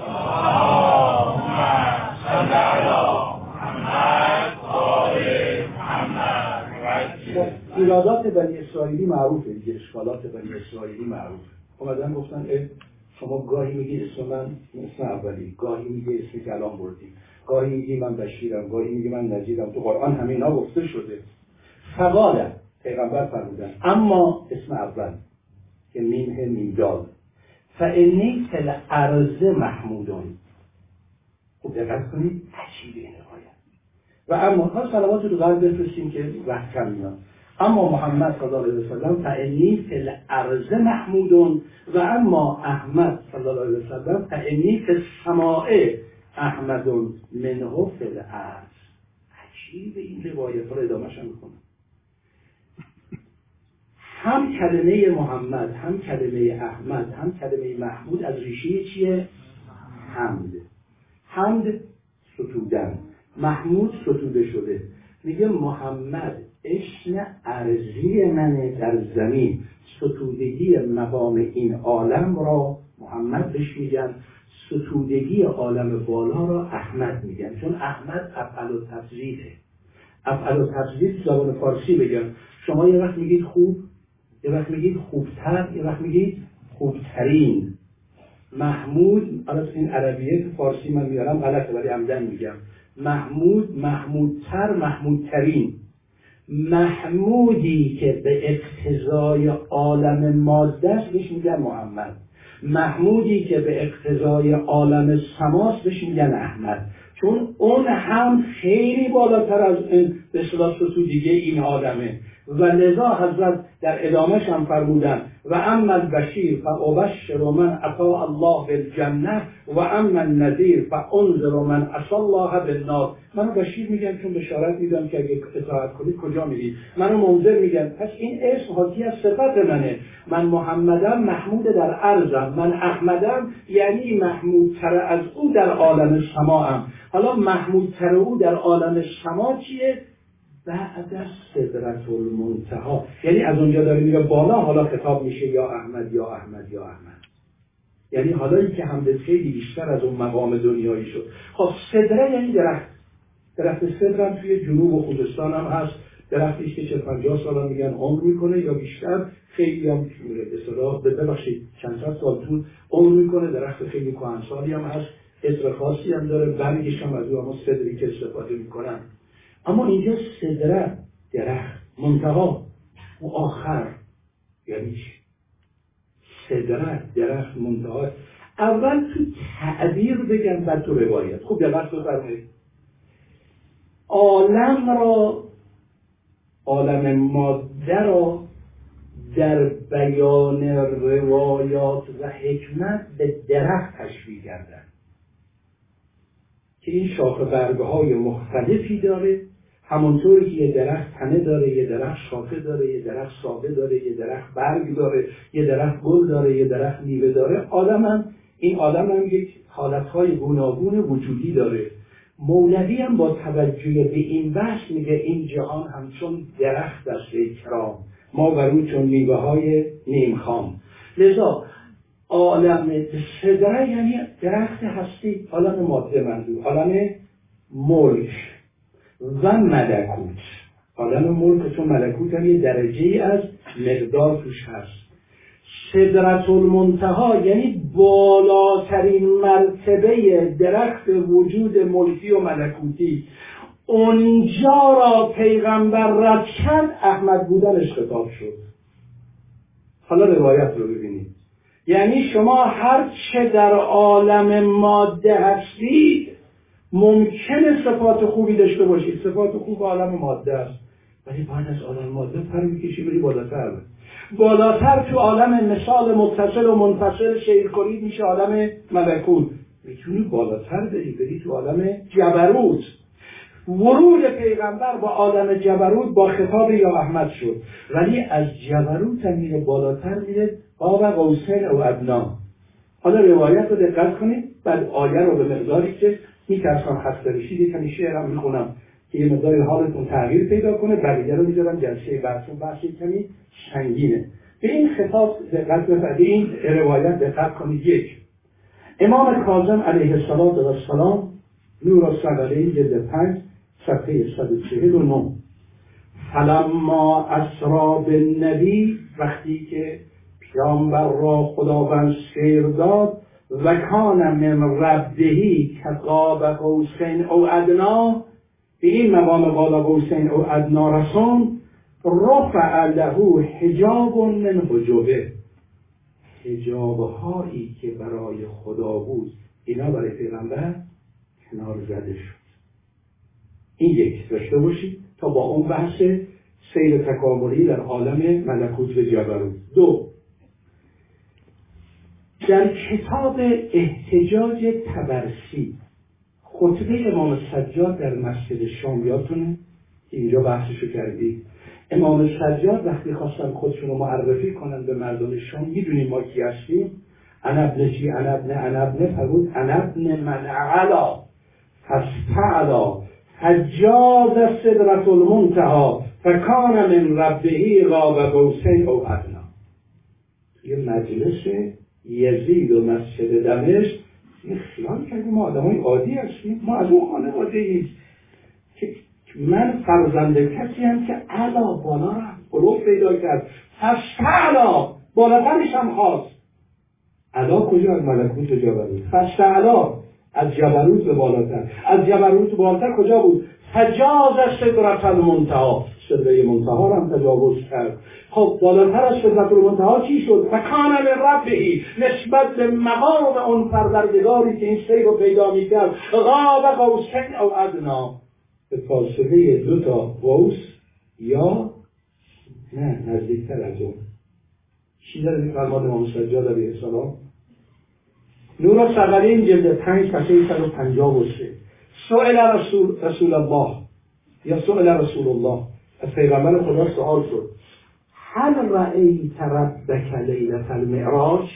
ایرادات بنی اسرائیلی معروفه. دیگه اشکالات بنی اسرائیلی معروفه اومدن گفتن شما گاهی میگی اسم من اسم اولی گاهی میگی اسم کلام بردی گاهی میگی من بشیرم گاهی میگی من نجیرم تو قرآن همه اینا گفته شده. فقاله پیغمبر فرمودن اما اسم اول که میمه میمدال فعنی فل عرض محمودون. خوب دقت کنید عجیبه این و اما ها سلوات رو قلب بفرستیم که وقت کم میاد. اما محمد صلی الله علیه وسلم فعنی فل عرض محمودون و اما احمد صلی الله علیه وسلم فعنی فل سماع احمدون منه فل عرض عجیب این روایت رو ادامهش می‌کنم هم کلمه محمد هم کلمه احمد هم کلمه محمود از ریشه چیه؟ حمد. حمد ستودن. محمود ستوده شده. میگه محمد اشن ارزی منه در زمین. ستودگی مقام این عالم را محمد بهش میگن. ستودگی عالم بالا را احمد میگن. چون احمد افعل و تفضیله. افعل و تفضیل زبان فارسی بگن شما یه وقت میگید خوب یه وقت میگید خوبتر یه وقت میگید خوبترین. محمود الان این عربیه فارسی من میارم غلطه ولی عمدن میگم. محمود محمودتر محمودترین. محمودی که به اقتضای عالم ماده است بهش میگن محمد. محمودی که به اقتضای عالم سماست بهش میگن احمد. چون اون هم خیلی بالاتر از این به صلاح دیگه این آدمه و لذا حضرت در ادامهش هم فرمودن و اما البشیر فابشر من اطاع الله بالجنه و اما النذیر فانذر من عصى الله بالنار. منو بشیر میگن چون بشارت میدم که اگه اطاعت کنید کجا میرید منو منذر میگن. پس این اسم حاکی از صفت منه. من محمدم محمود در عرضم. من احمدم یعنی محمودتر از او در عالم سماعم حالا محمودتر او در عالم سما چیه؟ بعد از صدرت المنتها یعنی از اونجا داره میره بالا حالا خطاب میشه یا احمد یا احمد یا احمد. یعنی حالا که حمد خیلی بیشتر از اون مقام دنیایی شد. خب صدره یعنی درخت. درخت صدر هم توی جنوب و خوزستان هم هست. درختی که چه پنجاه سال میگن عمر می‌کنه یا بیشتر. خیلی هم به ببخشید چند سال طول عمر می‌کنه. درخت خیلی کهنسالی هم هست. عطر خاصی هم داره. برگش هم از او اما صدری که استفاده می‌کنن. اما اینجا صدره درخت منتها و آخر. یعنی صدره درخت منتها اول تو تعبیر بگم بعد تو روایت. خوب دقت بفرمایید. عالم را عالم ماده را در بیان روایات و حکمت به درخت تشبیه کردن. که این شاخ برگه های مختلفی داره. همونطوری که یه درخت تنه داره یه درخت شاخه داره یه درخت ساقه داره یه درخت برگ داره یه درخت گل داره یه درخت میوه داره آدم هم این آدم هم یک حالتهای گوناگون وجودی داره. مولوی هم با توجه به این بحث میگه این جهان همچون درخت است کرام. ما بر او چون میوه های نیمخام لذا عالم صدره یعنی درخت هستی عالم ماده منظور عالم ملک. و ملکوت. عالم ملک چون ملکوت هم یه درجه از مقدار توش هست. صدرت المنتها یعنی بالاترین مرتبه درخت وجود ملکی و ملکوتی. اونجا را پیغمبر رد کرد احمد بودنش خطاب شد. حالا روایت رو ببینید. یعنی شما هر چه در عالم ماده هستید ممکنه صفات خوبی داشته باشید صفات خوب عالم ماده است. ولی باید از عالم ماده پر می‌کشی بری بالاتر. بالاتر تو عالم مثال متصل و منفصل شیر کنید میشه عالم ملکوت. می‌تونی بالاتر بری بری تو عالم جبروت. ورود پیغمبر با عالم جبروت با خطاب یا احمد شد. ولی از جبروت هم میره بالاتر میره آب قوسین و ادنا حالا روایت رو دقت کنید بعد آیه رو به مقداری که میترسم خسته بشید یه کمی شعرم می‌خونم که یه مقداری حالتون تغییر پیدا کنه. بقیه رو می‌ذارم جلسه بحثون بحث کمی سنگینه. به این خطاب دقت به این روایت دقت کنید. یک امام کاظم علیه السلام نور الصقلین جلد پنج صفحه 149 فلما اسرا به نبی وقتی که پیامبر را خداوند سیر داد و کان من ربدهی که قاب قوسین او ادنا. به این مقام بالا قوسین او ادنا رسون رفع له حجاب من حجوبه حجاب هایی که برای خدا بود اینا برای پیغمبر کنار زده شد. این یک داشته باشید تا با اون بحث سیر تکاملی در عالم ملکوت و جبروت. دو در کتاب احتجاج تبرسی خطبه امام سجاد در مسجد شام یادتونه؟ اینجا بحثشو کردید امام سجاد وقتی خواستن خودشون رو معرفی کنن به مردم شام می‌دونیم ما کی هستیم؟ انا ابن چی؟ انا ابن انا ابن فرود؟ انا ابن من علا فستعلا حجاز صدرت المنتها فکان من ربهی غاب قوسین او ادنا. یه مجلس یزید و مسجد دمشق یه خیال کردیم ما آدم های عادی هستیم. ما از اون خانواده ایم که من فرزند کسی هم که علا بالا رفت قلوب پیدا کرد. فستعلا بالاترش هم خواست. علا کجا؟ از ملکوت جبروت. فستعلا از جبروت به بالاتر. از جبروت بالاتر کجا بود؟ تجاز صدرت المنتها صدره منتها هم تجاوز کرد. خب بالاتر از صدرت المنتها چی شد؟ فکان به ربهی نسبت به مقام اون پروردگاری که این سیر رو پیدا می‌کرد. غاب قوسین او ادنا. به فاصله دو تا قوس یا نه نزدیکتر از اون. چی داره فرمان امام سجاد علیه السلام؟ نور سقلین جلد پنج صفحه 153 سئل رسول رسول الله. یا سئل رسول الله. از پیغمبر خدا سوال شد. هل رأیت ربک لیلت المعراج؟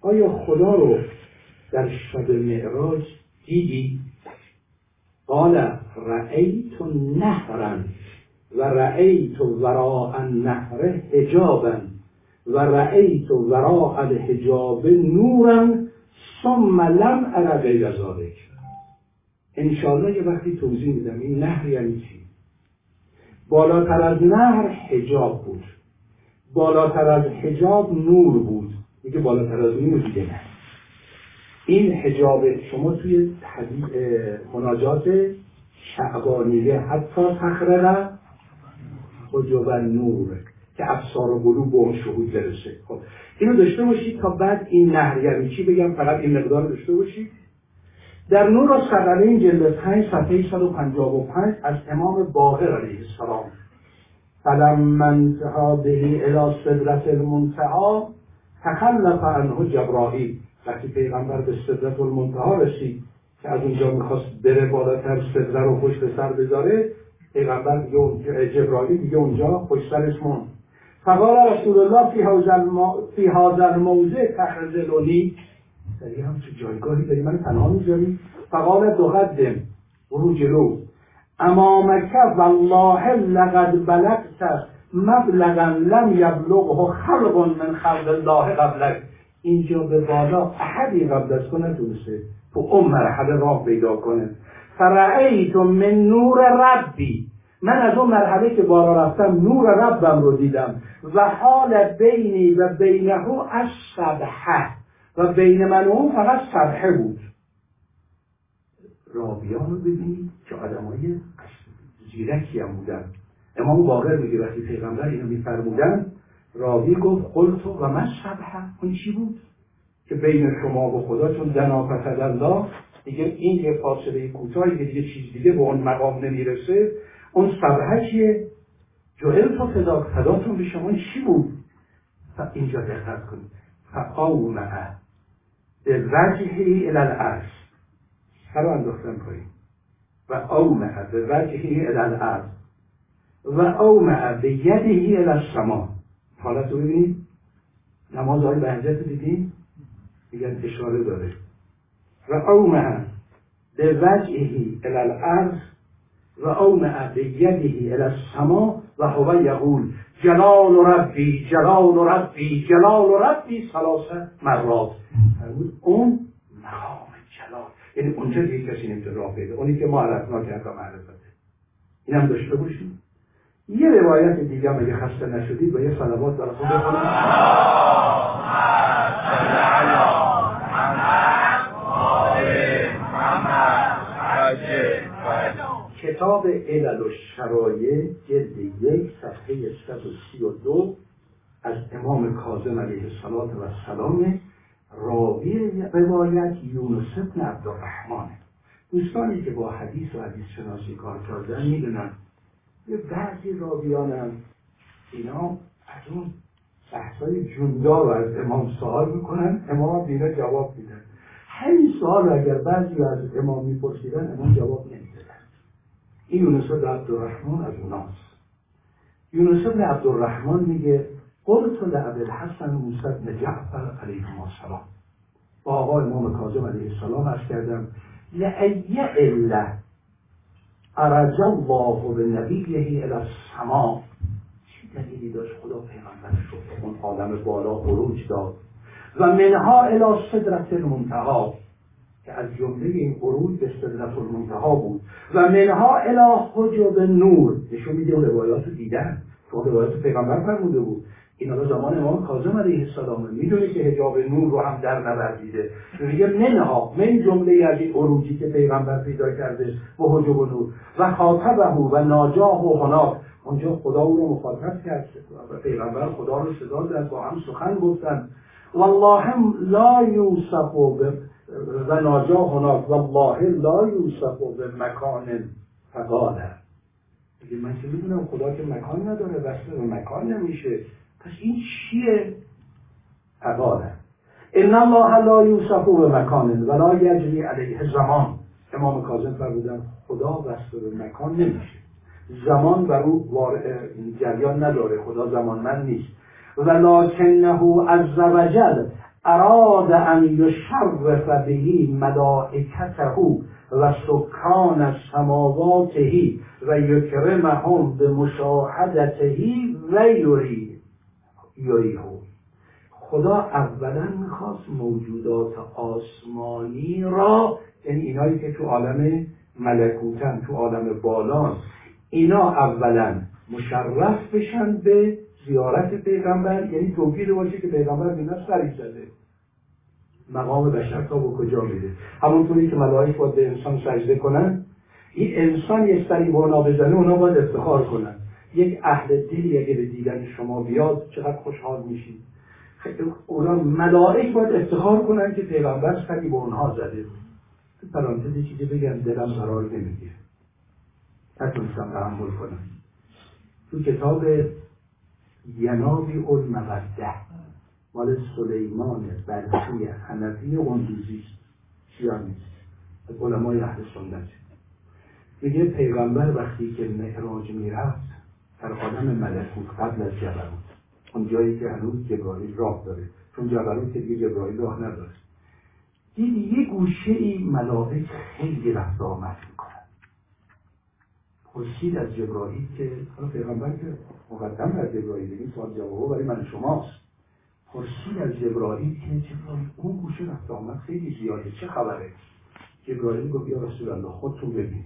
آیا خدا رو در شب معراج دیدی؟ قال رأیت نهرا و رأیت وراء النهر حجابا و رأیت وراء الحجاب نورا ثم لم ار غیر ذلك. انشاءالله یه وقتی توضیح میدم این نهر یعنی چی؟ بالاتر از نهر حجاب بود. بالاتر از حجاب نور بود. میگه بالاتر از نور دیگه نه. این حجاب شما توی مناجات شعبانیه حتی تخرر حجاب نور که افسار و قلوب به اون شهود برسه. خب اینو داشته باشید تا بعد این نهر یعنی چی بگم؟ فقط این مقدار داشته باشید در نور این جلد 5 صفحه 155 از امام باقر علیه السلام. فلما انتها به الى صدرت المنتها تخلف عنه جبرائیل. وقتی پیغمبر به صدرت المنتها رسید که از اونجا می‌خواست بره بالاتر صدره رو پشت سر بذاره پیغمبر جبرائیل دیگه اونجا پشت سرش موند. فقال رسول الله فی هذا الموضع تخزلونی سریع هم تو جایگاهی داری من تنها می‌ذاری فقال دقدم برو جلو امامک والله لقد بلغت مبلغا لم یبلغه خلق من خلق الله قبلک. اینجا به بالا احدی قبل از تو نتونسته. تو اون مرحله راه پیدا کنه. فرعیت من نور ربی. من از اون مرحله که بالا رفتم نور ربم رو دیدم. و حال بینی و بینه از و بین من و اون فقط صبحه بود. رابیان رو ببینید که آدمای زیرکی هم بودن. امام باقر میگه وقتی پیغمبر اینو میفرمودن راوی گفت قلتو و من شبه اون چی بود؟ که بین شما و خدا چون دنافت الله دیگه این یه فاصله کوتاهی که دیگه چیز دیگه به اون مقام نمی‌رسه. اون صبحه چیه؟ جوهل تو فدا فداتون به شما چی بود؟ اینجا دقت کنید. فقاومه وجهی الالعرض سر انداختن پایین و اومه به وجهی الالعرض و اومه به یدهی الالسما حالت رو ببینید نماز های بهجت دیدین میگن اشاره داره. و اومه به وجهی الالعرض و اومع به یده السما و هو یقول جلال ربی جلال ربی جلال ربی سلاسه مرات اون مقام جلال. یعنی اونجا دیگه کسی نمی‌تونه راه پیدا اونی که ما عرفنا که حقا معرفته این هم داشته باشیم. یه روایت دیگه هم اگه خسته نشدید و یه صلوات برای خود بخونید کتاب علل و شرایع جلد یک صفحه 132 از امام کاظم علیه السلام و سلام راوی روایت یونس ابن عبدالرحمن. دوستانی که با حدیث و حدیث شناسی کار کردن می‌دونن. یه بعضی راویانم اینا از اون بحثای جوندا از امام سوال می‌کنن امام دینا جواب میدن. همین سوال اگر بعضی از امام میپرسیدن امام جواب نمیدن این یونس بن عبدالرحمن از اوناست. یونس بن عبدالرحمن میگه قلت لعبدالحسن موسی بن جعفر علیه السلام. با آقا امام کاظم علیه السلام ارز کردم لعیه اله ارج الله به نبیه الى السما. چه دلیلی داشت خدا پیغمبرش رو اون عالم بالا خروج داد؟ و منها الى صدرت المنتها که از جمله این عروج به صدرت المنتها بود. و منها اله حجب نور نشون میده اون روایات رو دیدن. چون روایات پیغمبر فرموده بود. این حالا زمان امام کاظم علیه السلام می‌دونه که حجاب نور رو هم در نوردیده میگه منها من جمله از این عروجی که پیغمبر پیدا کرده به حجب نور. و خاطبه و ناجاه و هناک اونجا خدا او رو مخاطب کرد. و پیغمبر خدا رو صدا زد با هم سخن گفتن. والله لا یوسف و ناجا هناک. والله لا یوسف به مکان فقاله میگه من که می‌دونم خدا که مکان نداره وصل به مکان نمیشه. پس این چیه؟ فقاله ان الله لا یوسف به مکان ولا یجری علیه زمان امام کاظم فرمودن خدا وصل به مکان نمیشه. زمان بر او جریان نداره. خدا زمانمند نیست. ولکنه عز وجل اراد ان یشرف بهی ملائکته و سکان سماواته و یکرمهم به مشاهدته و یری یریهو خدا اولا می‌خواست موجودات آسمانی را یعنی اینایی که تو عالم ملکوتن تو عالم بالان اینا اولا مشرف بشن به زیارت پیغمبر یعنی توفیق باشه که پیغمبر به نفس سری زده. مقام بشر تا به کجا میره؟ همونطوری که ملائک باید به انسان سجده کنن این انسان یه سری به اونا بزنه اونا باید افتخار کنن. یک اهل دلی اگه به دیدن شما بیاد چقدر خوشحال میشید. اونا ملائک باید افتخار کنن که پیغمبر سری به اونها زده. پرانتز چیزی بگم دلم قرار نمی‌گیره. نتونستم تحمل کنم. تو کتاب ینابی الموده مال سلیمان بلخی حنفی قندوزی. شیعه نیست؟ علمای اهل سنت. میگه پیغمبر وقتی که معراج می‌رفت در آدم ملکوت قبل از جبروت. اون جایی که هنوز جبرائیل راه داره. چون جبروت که دیگه جبرائیل راه نداره. دید یه گوشه ای ملائک خیلی رفت آمد. پرسید از جبرائیل که حالا پیغمبر که مقدم در جبرائیل این سوال جوابه برای من شماست. پرسید از جبرائیل که جبرائیل اون گوشه رفت آمد خیلی زیاده. چه خبره؟ جبرائیل گفت یا رسول الله خودتون ببینید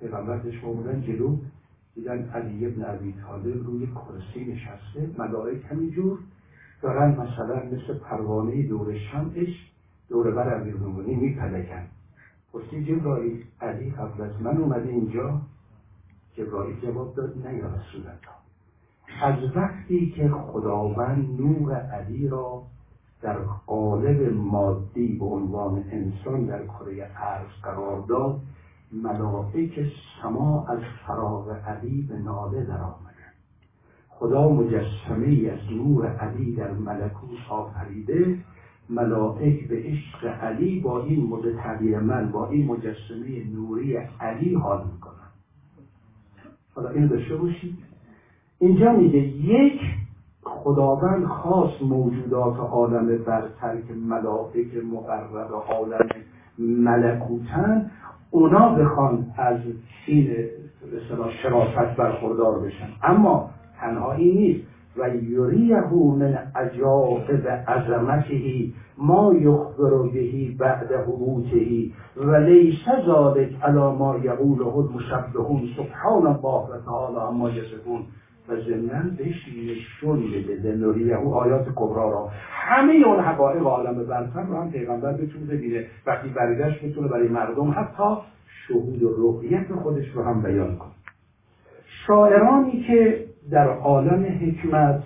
پیغمبر بهش بودن جلو دیدن علی ابن ابی طالب روی کرسی نشسته ملائک همینجور دارن مثلا مثل پروانه دور شمعش دور بر امیرالمومنین میپلکن. پرسی جبرائیل علی قبل از من اومده اینجا. جبرائیل جواب داد نه یا رسول الله. از وقتی که خداوند نور علی را در قالب مادی به عنوان انسان در کره ارز قرار داد ملائک سما از فراغ علی به ناله در آمدن خدا مجسمه ای از نور علی در ملکوت آفریده. ملائک به عشق علی با این مورد تعبیر من با این مجسمه نوری علی حال می‌کنن حالا این داشته باشید اینجا میگه یک خداوند خاص موجودات عالم برتر که ملائک مقرب عالم ملکوتن اونا بخوان از این شرافت برخوردار بشن. اما تنها این نیست. و یریه من عجائب عظمته ما یخبر بهی بعد حبوته و لیس ذالک علی ما یقوله المشبهون. سبحان الله و تعالی اما یصفون. و ضمنا بهش نشون بده لنوریه او آیات کبرا را. همه اون حقایق عالم برتر رو هم پیغمبر بتونه ببینه وقتی برگشت بتونه برای مردم حتی شهود و رقیت خودش رو هم بیان کنه. شاعرانی که در عالم حکمت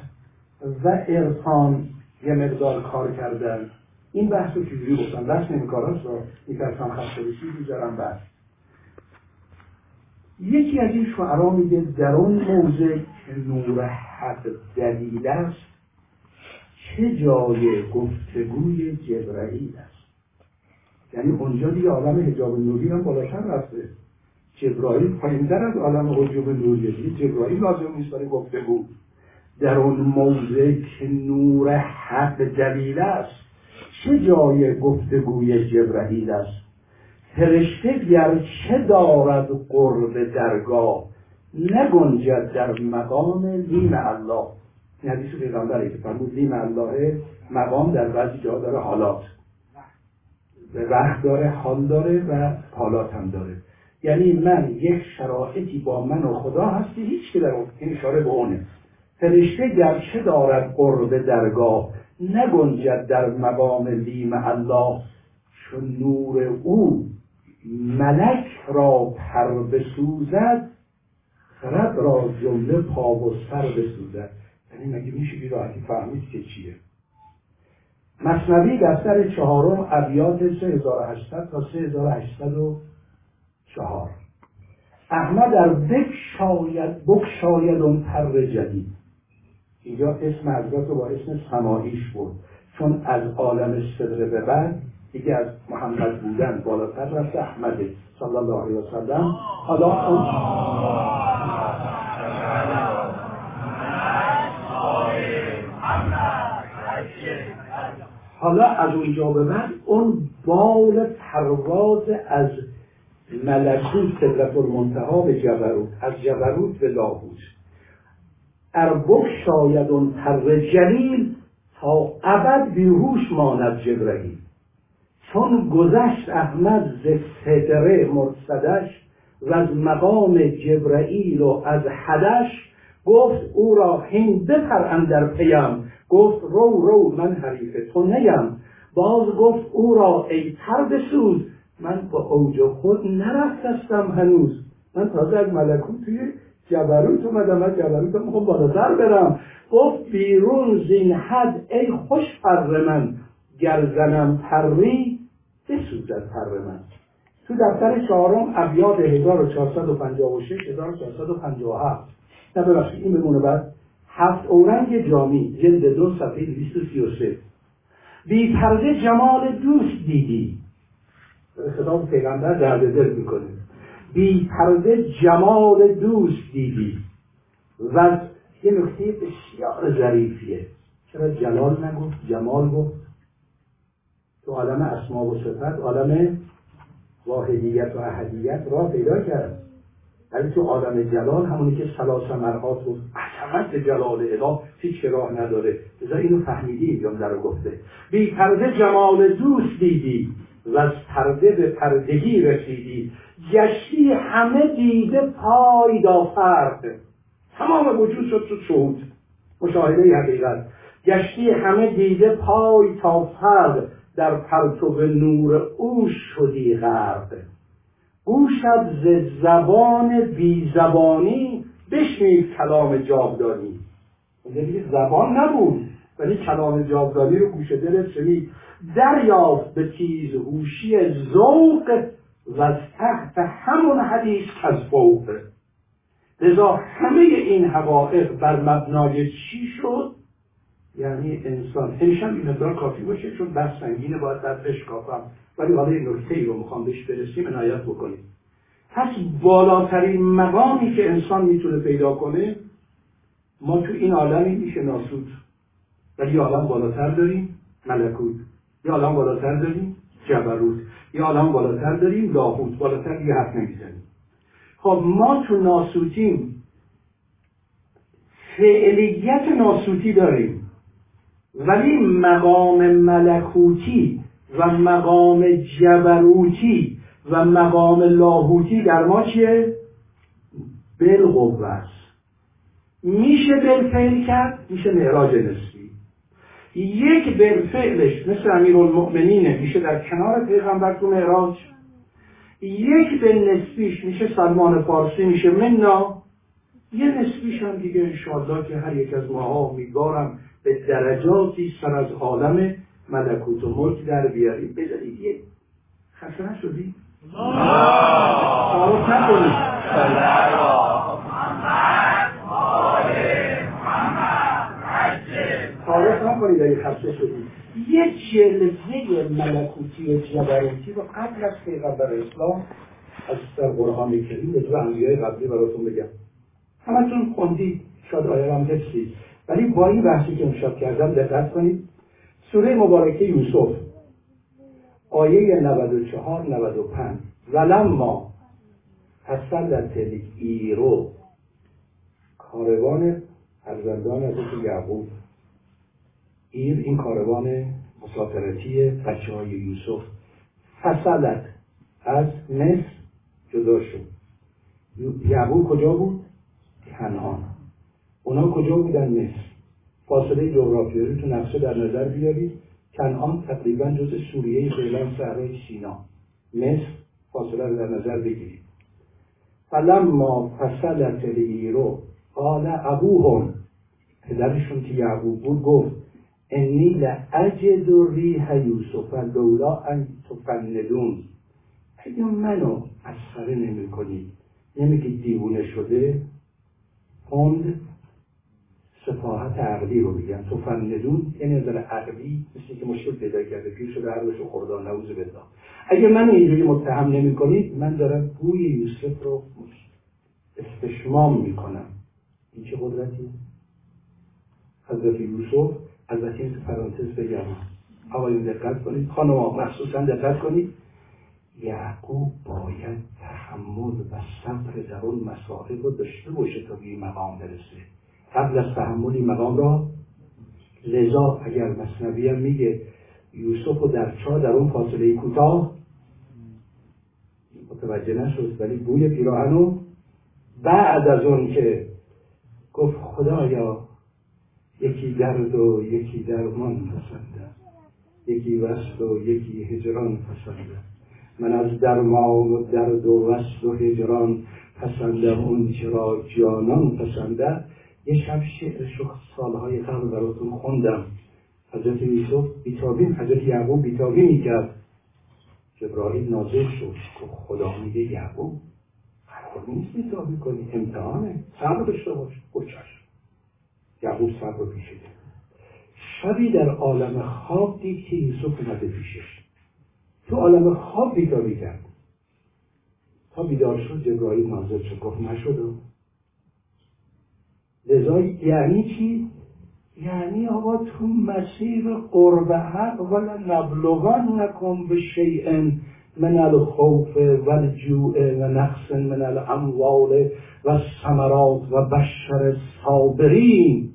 و عرفان یه مقدار کار کردن. این بحث رو چجوری گفتم؟ بحث نمیکاراست رو میترسم خسته بشی بیزارم بحث. یکی از این شعرا میگه در اون موضع نور حق دلیل است چه جای گفتگوی جبرئیل است؟ یعنی اونجا دیگه عالم حجاب نوری هم بالاتر رفته. جبرائیل پایینتر از عالم حجاب نوریه جبرائیل لازم نیست برای گفتگو. در اون موضع که نور حق دلیل است چه جای گفتگوی جبرئیل است؟ فرشته گرچه دارد قرب درگاه نگنجد در مقام لیم الله. این حدیث پیغمبره که فرمود لیم الله مقام در بعضی جا داره حالات. وقت داره حال داره و حالات هم داره. یعنی من یک شرایطی با من و خدا هستی هیچ که در این اشاره به اونه. فرشته گرچه دارد قرب درگاه؟ نگنجد در مقام لیم الله. چون نور او ملک را پر بسوزد خرد را جمله پا و سر بسوزد. یعنی مگه میشه راحتی فهمید که چیه؟ مصنوی دفتر چهارم ابیات 3800 تا 3804 احمد در بک شاید اون پر جدید. اینجا اسم حضرت رو با اسم سماهیش بود چون از عالم صدر به بعد دیگه از محمد بودن بالاتر رفته احمد صلی الله علیه وسلم حالا اون حالا از اونجا به بعد اون بال پرواز از ملکوت سدرت المنتها به جبروت از جبروت به لاهوت. اربک شاید اون پر جلیل تا ابد بیهوش ماند جبرئیل. چون گذشت احمد ز صدره مرصدش و از مقام جبرئیل و از حدش گفت او را هین بپر اندر پیم. گفت رو رو من حریف تو نیم. باز گفت او را ای تر بسوز. من با اوج خود نرفتستم هنوز. من تازه از ملکوت توی جبروت اومدم من جبروت می‌خوام بالاتر برم. گفت بیرون زین حد ای خوش پر من. گر زنم پری بسوزد پر من. تو دفتر چهارم ابیاد 1456 1457 نه ببخشید این بمونه بعد. هفت اورنگ جامی جلد دو صفحه 233 بی پرده جمال دوست دیدی. خطاب پیغمبر درد دل می‌کنه. بی پرده جمال دوست دیدی و یه نکته بسیار ظریفیه. چرا جلال نگفت جمال گفت تو عالم اسما و صفت عالم واحدیت و احدیت را پیدا کرد. ولی تو عالم جلال همونی که سلاس مرحات و عظمت جلال اله هیچ راه نداره. بذار اینو فهمیدی جمله رو گفته. بی پرده جمال دوست دیدی. و از پرده به پردگی رسیدی. گشتی همه دیده پای دا فرد تمام وجود شد تو شهود. مشاهده حقیقت. گشتی همه دیده پای تا فرد در پرتو نور او شدی غرق. گوشت ز زبان بی زبانی بشنید کلام جاودانی. دیگه زبان نبود ولی کلام جاودانی رو گوش دلت شنید. دریافت به تیز هوشی ذوق و از تحت همون حدیث از فوق. لذا همه این حقایق بر مبنای چی شد؟ یعنی انسان همیشه این مقدار کافی باشه چون بس سنگینه باید در بشکافم. ولی حالا این نکته ای رو می‌خوام بهش برسیم عنایت بکنیم. پس بالاترین مقامی که انسان می‌تونه پیدا کنه ما تو این عالمی میشه ناسود. ولی عالم بالاتر داریم ملکوت. یه عالم بالاتر داریم جبروت. یه عالم بالاتر داریم لاهوت بالاتر یه حرف نمی‌زنیم. خب ما تو ناسوتیم. فعلیت ناسوتی داریم. ولی مقام ملکوتی و مقام جبروتی و مقام لاهوتی در ما چیه؟ بالقوه است. میشه بالفعل کرد؟ میشه معراج نسبی یک بالفعلش مثل امیر المؤمنینه میشه در کنار پیغمبر تو معراج. یک به نسبیش میشه سلمان فارسی میشه منا. یه نسبیش هم دیگه انشاءالله که هر یک از ماها امیدوارم به درجاتی سر از عالم ملکوت و ملک در بیاریم. بذارید یه خسته نشدی؟ تعارف نکنید اگه خسته شدید یه جلوه ملکوتی و جبروتی رو قبل از پیغمبر اسلام از در قرآن کریم به انبیای قبلی براتون بگم. همتون خوندید شاید آیه هم حفظید ولی با این بحثی که امشب کردم دقت کنید. سوره مبارکه یوسف آیه 94 95 ولما تسلط ایرو کاروان فرزندان حضرت یعقوب. ایر این کاروان مسافرتی بچه های یوسف فسلت از مصر جدا شد. یعقوب کجا بود؟ کنعان اونا کجا بودن؟ مصر. فاصله جغرافیایی تو نقشه در نظر بیارید. کنعان تقریبا جز سوریه فعلا صحرای سینا. مصر فاصله رو در نظر بگیرید. فلما فصلت رو قال ابوهم. پدرشون که یعقوب بود گفت انی لعجد ریح یوسف لولا ان تفندون. اگه منو مسخره نمی کنید نمیگید دیوونه شده؟ فند سفاحت عقلی رو میگن. تفندون یعنی نظر عقلی مثل که مشکل پیدا کرده پیر شده عقلش خوردان نوز بالله اگه من اینجوری متهم نمی کنید من دارم بوی یوسف رو استشمام می‌کنم. این چه قدرتیه؟ حضرت یوسف البته این تو پرانتز بگم. آقایون دقت کنید. خانم مخصوصا دقت کنید. یعقوب باید تحمل و صبر در اون مسائل رو داشته باشه تا به این مقام برسه. قبل از تحمل این مقام را لذا اگر مصنوی هم میگه یوسف و در چا در اون فاصله کوتاه؟ متوجه نشد ولی بوی پیراهنو بعد از اون که گفت خدایا یکی درد و یکی درمان پسنده. یکی وصل و یکی هجران پسنده. من از درمان و درد و وصل و هجران پسندم اون چرا جانان پسنده. یه شب شعرش سالهای قبل براتون خوندم. حضرت یوسف بیتابین حضرت یعقوب بیتابی می‌کرد. جبرائیل نازل شد. که خدا میگه یعقوب قرار نیست بیتابی کنی. امتحانه. صبر داشته باش. یعقوب صبر پیشه شبی در عالم خواب دید که یوسف اومده پیشش. تو عالم خواب بیداری کرد تا بیدار شد جبرائیل نازل شد گفت نشد. لذا یعنی چی؟ یعنی آقا تو مسیر قرب حق ولا نبلغان نکن به شیئن. من الخوف و الجوع و نقص من الاموال و ثمرات و بشر صابرین.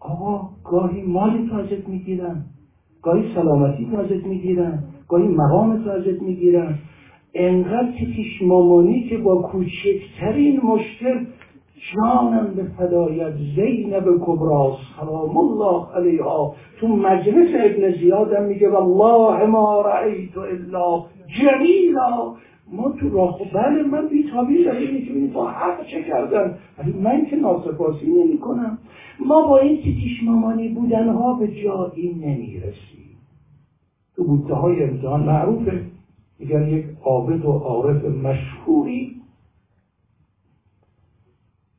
آقا گاهی مال تازت می‌گیرن گاهی سلامتی تازت می‌گیرن گاهی مقام تازت می‌گیرن. انقدر که مامانی که با کوچکترین مشکل جانم به فدایت زینب کبرا سلام الله علیها. تو مجلس ابن زیادم میگه والله ما رأیت الا جمیلا ما تو راه بله من بیتابی داریم که با حق چه کردن؟ ولی من که ناسپاسی نمی کنم ما با این که مامانی بودنها به جایی نمی‌رسیم. تو بوته های امتحان معروفه. اگر یک عابد و عارف مشهوری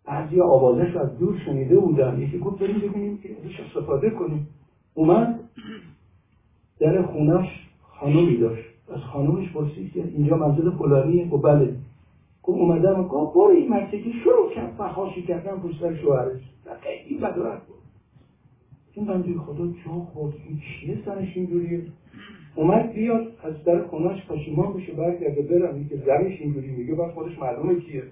بعضی آوازش از دور شنیده بودن. یکی گفت بریم ببینیم که ازش استفاده کنیم. اومد در خونش خانومی داشت. از خانومش پرسید که اینجا منزل فلانیه و بله. گفت اومدم. گفت برو این که شروع کرد. فخاشی کردن پشت سر شوهرش. خیلی بدرد بود. این بنده خدا جا خود این چیه سرش اینجوریه؟ اومد بیاد از در خونش پشیمان بشه. برگرده برم. که زنش اینجوری میگه بعد خودش معلومه کیه.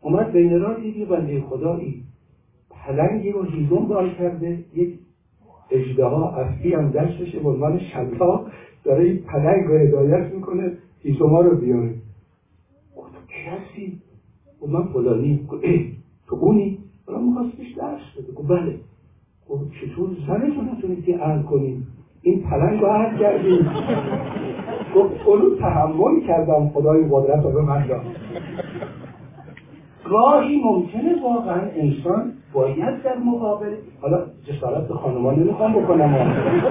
اومد بین راه دید بنده خدایی پلنگی رو هیزم بار کرده. یک اجدها افتی هم دستشه به عنوان شلا داره این پلنگ رو هدایت می‌کنه هیزوما رو بیاره. گفت تو هستی؟ و من فلانی. تو اونی؟ حالا مخواستش درس بده. گفت بله. خب چطور؟ زنتون که عرض کنیم این پلنگ رو عرض کردیم گفت اونو تحمل کردم خدای قدرت رو به من داد. گاهی ممکنه واقعا انسان باید در مقابل حالا جسارت به خانمان نمی‌خوام بکنم.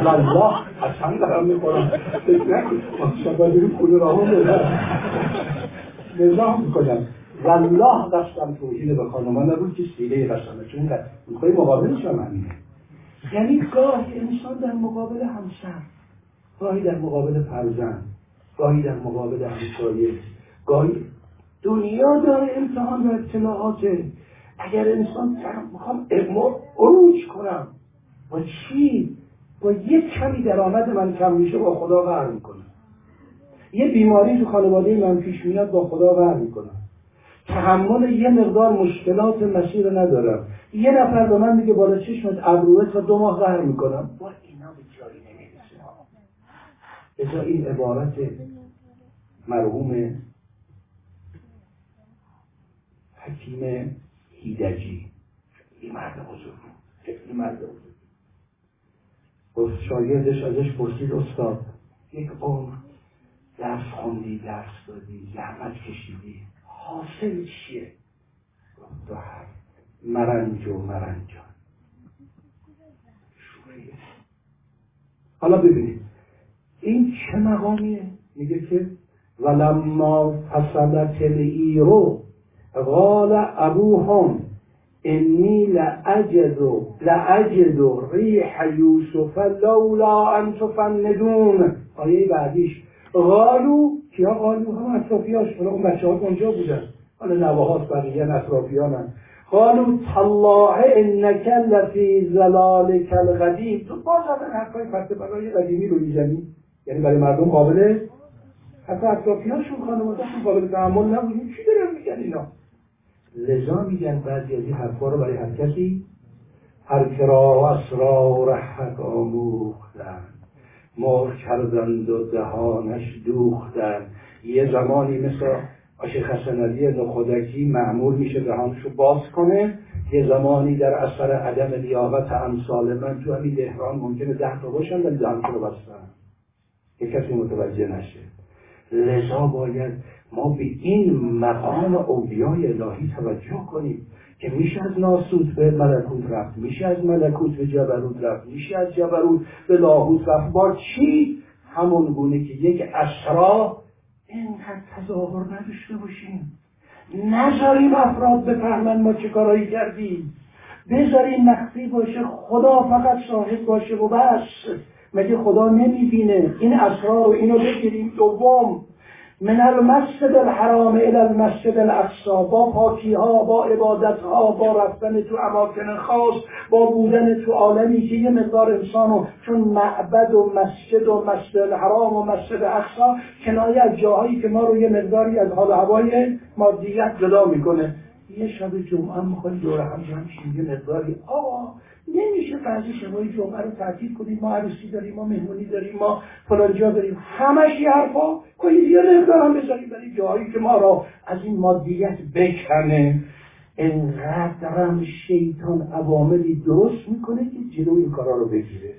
والله اصلا دارم می‌خورم. فکر نکن شبا دیگه پول راهو نظام می‌کنم. والله دستم توحید به خانمان نبود که سیله قسمه چون می‌خوای مقابلش هم همینه یعنی گاهی انسان در مقابل همسر گاهی در مقابل فرزند گاهی در مقابل همسایه گاهی دنیا داره امتحان و اطلاعات. اگر انسان می‌خوام عروج کنم با چی؟ با یک کمی درآمد من کم میشه با خدا قهر می‌کنم. یه بیماری تو خانواده من پیش میاد با خدا قهر می‌کنم. تحمل یه مقدار مشکلات مسیر ندارم. یه نفر به من میگه بالا چشمت ابروه و دو ماه قهر می‌کنم. با اینا به جایی نمی‌رسه این عبارت مرحوم حکیم هیدجی خیلی مرد بزرگ. خیلی مرد بزرگ. گفت شاگردش ازش پرسید استاد یک عمر درس خوندی درس دادی زحمت کشیدی. حاصل چیه؟ گفت تو هر مرنج و مرنجان. حالا ببینید این چه مقامیه؟ میگه که ولما فصلت ایرو قال ابوهم انی لأجد لأجد ریح یوسف لولا ان تفندون. آیه بعدیش قالو؟ کیا قالو؟ هم اطرافیاش حالا اون بچه ها اونجا بودن؟ حالا نواهات بقیه اطرافیان هم قالو تالله انک لفی زلالک القدیم تو باز هم حرفای فتح برای قدیمی رو می‌زنی؟ یعنی برای مردم قابل؟ حتی اطرافیانشون خانوادهشون قابل تحمل نبود. چی دارن میگن اینا؟ لذا میگن بعضی از این حرفا رو برای هر کسی؟ هر کرا اسرار حق آموختن مار کردند و دهانش دوختن. یه زمانی مثل آشیخ حسن نخودکی معمول میشه دهانشو باز کنه. یه زمانی در اثر عدم لیاقت امثال من تو همین دهران ممکنه ده تا باشن ولی دهانشو رو بستن. یه کسی متوجه نشه. لذا باید ما به این مقام اولیای الهی توجه کنیم که میشه از ناسوت به ملکوت رفت میشه از ملکوت به جبروت رفت میشه از جبروت به لاهوت رفت. با چی؟ همون گونه که یک اسرا اینقدر تظاهر نداشته باشیم. نذاریم افراد بفهمن ما چه کارایی کردیم. بذاریم مخفی باشه خدا فقط شاهد باشه و بس. مگه خدا نمی‌بینه؟ این اسرار رو اینو بگیریم دوم. من المسجد الحرام الى المسجد الاقصا با پاکی ها با عبادت ها با رفتن تو اماکن خاص با بودن تو عالمی که یه مقدار انسانو چون معبد و مسجد و مسجد الحرام و مسجد اقصا کنایه از جاهایی که ما رو یه مقداری از حال هوای مادیت جدا می‌کنه. یه شب جمعه می‌خوایم دور هم جمع یه مقداری آقا نمیشه بعضی شبای جمعه رو تعطیل کنیم ما عروسی داریم ما مهمونی داریم ما فلان جا داریم. همش یه حرفا. کنید یه هم بذاریم برای جایی که ما را از این مادیت بکنه. انقدرم شیطان عواملی درست می‌کنه که جلو این کارا رو بگیره.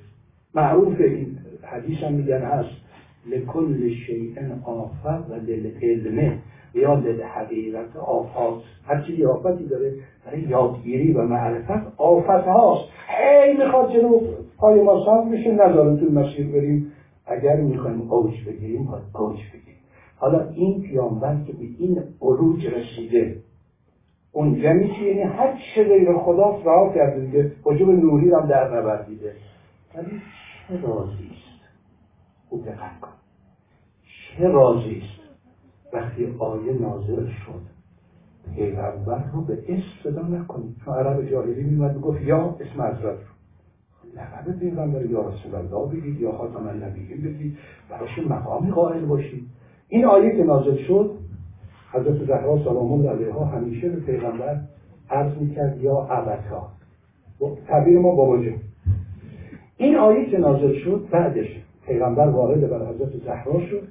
معروف این حدیث هم میگن هست لکل شیطن آفت و دل علمه. یا دل حقیقت آفات. هر چیزی آفتی داره برای یادگیری و معرفت آفت هاست. هی می‌خواد جلو پای ما سام بشه نذاره تو مسیر بریم. اگر می‌خوایم اوج بگیریم باید اوج بگیریم. حالا این پیامبر که به این عروج رسیده اونجا میشه یعنی هر چه غیر خدا رها کرده دیگه حجوب نوری هم در نبردیده ولی چه رازی است؟ او دقت کن. چه رازی است؟ وقتی آیه نازل شد. پیغمبر رو به اسم صدا نکنید. چون عرب جاهلی میمد گفت یا اسم حضرت رو. لقب پیغمبر یا رسول الله بگید یا خاتم النبیین بگید براش مقامی قائل باشید. این آیه که نازل شد حضرت زهرا سلام الله علیها همیشه به پیغمبر عرض می‌کرد یا ابتا. تعبیر ما بابا جون این آیه که نازل شد بعدش پیغمبر وارد بر حضرت زهرا شد.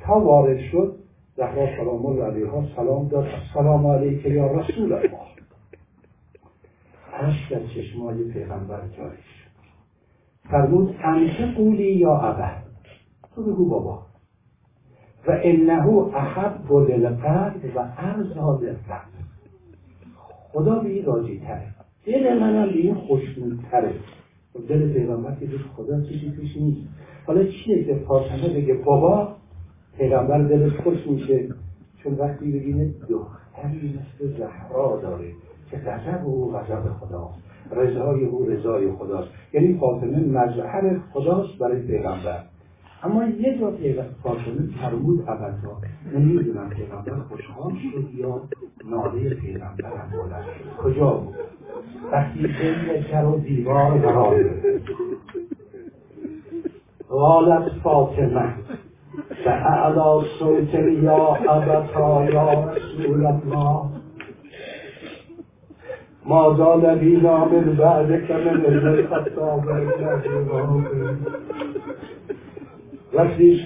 تا وارد شد زهرا سلام الله علیها. سلام داد. سلام علیک یا رسول الله. اشک از چشمای پیغمبر جاری شد فرمود انت قولی یا ابه تو بگو بابا. و انه احب للقلب و ارزا للقلب. خدا به این راجی تره. دل منم به این خوشنود تره. دل پیغمبر که خدا چیزی توش نیست. حالا چیه که فاطمه بگه بابا پیغمبر دلش خوش میشه. چون وقتی ببینه دختری مثل زهرا داره که غضب او غضب خداست. رضای او رضای خداست. یعنی فاطمه مظهر خداست برای پیغمبر. اما یه جا فاطمه فرمود ابدا نمی‌دونم پیغمبر خوشحال شد یا ناله پیغمبر هم بلند کجا بود؟ وقتی بین در و دیوار قرار قالت فاطمه. فأعلى صوت یا أبتا یا رسول الله. ما زال بينا من بعدك من الخطاب وقتی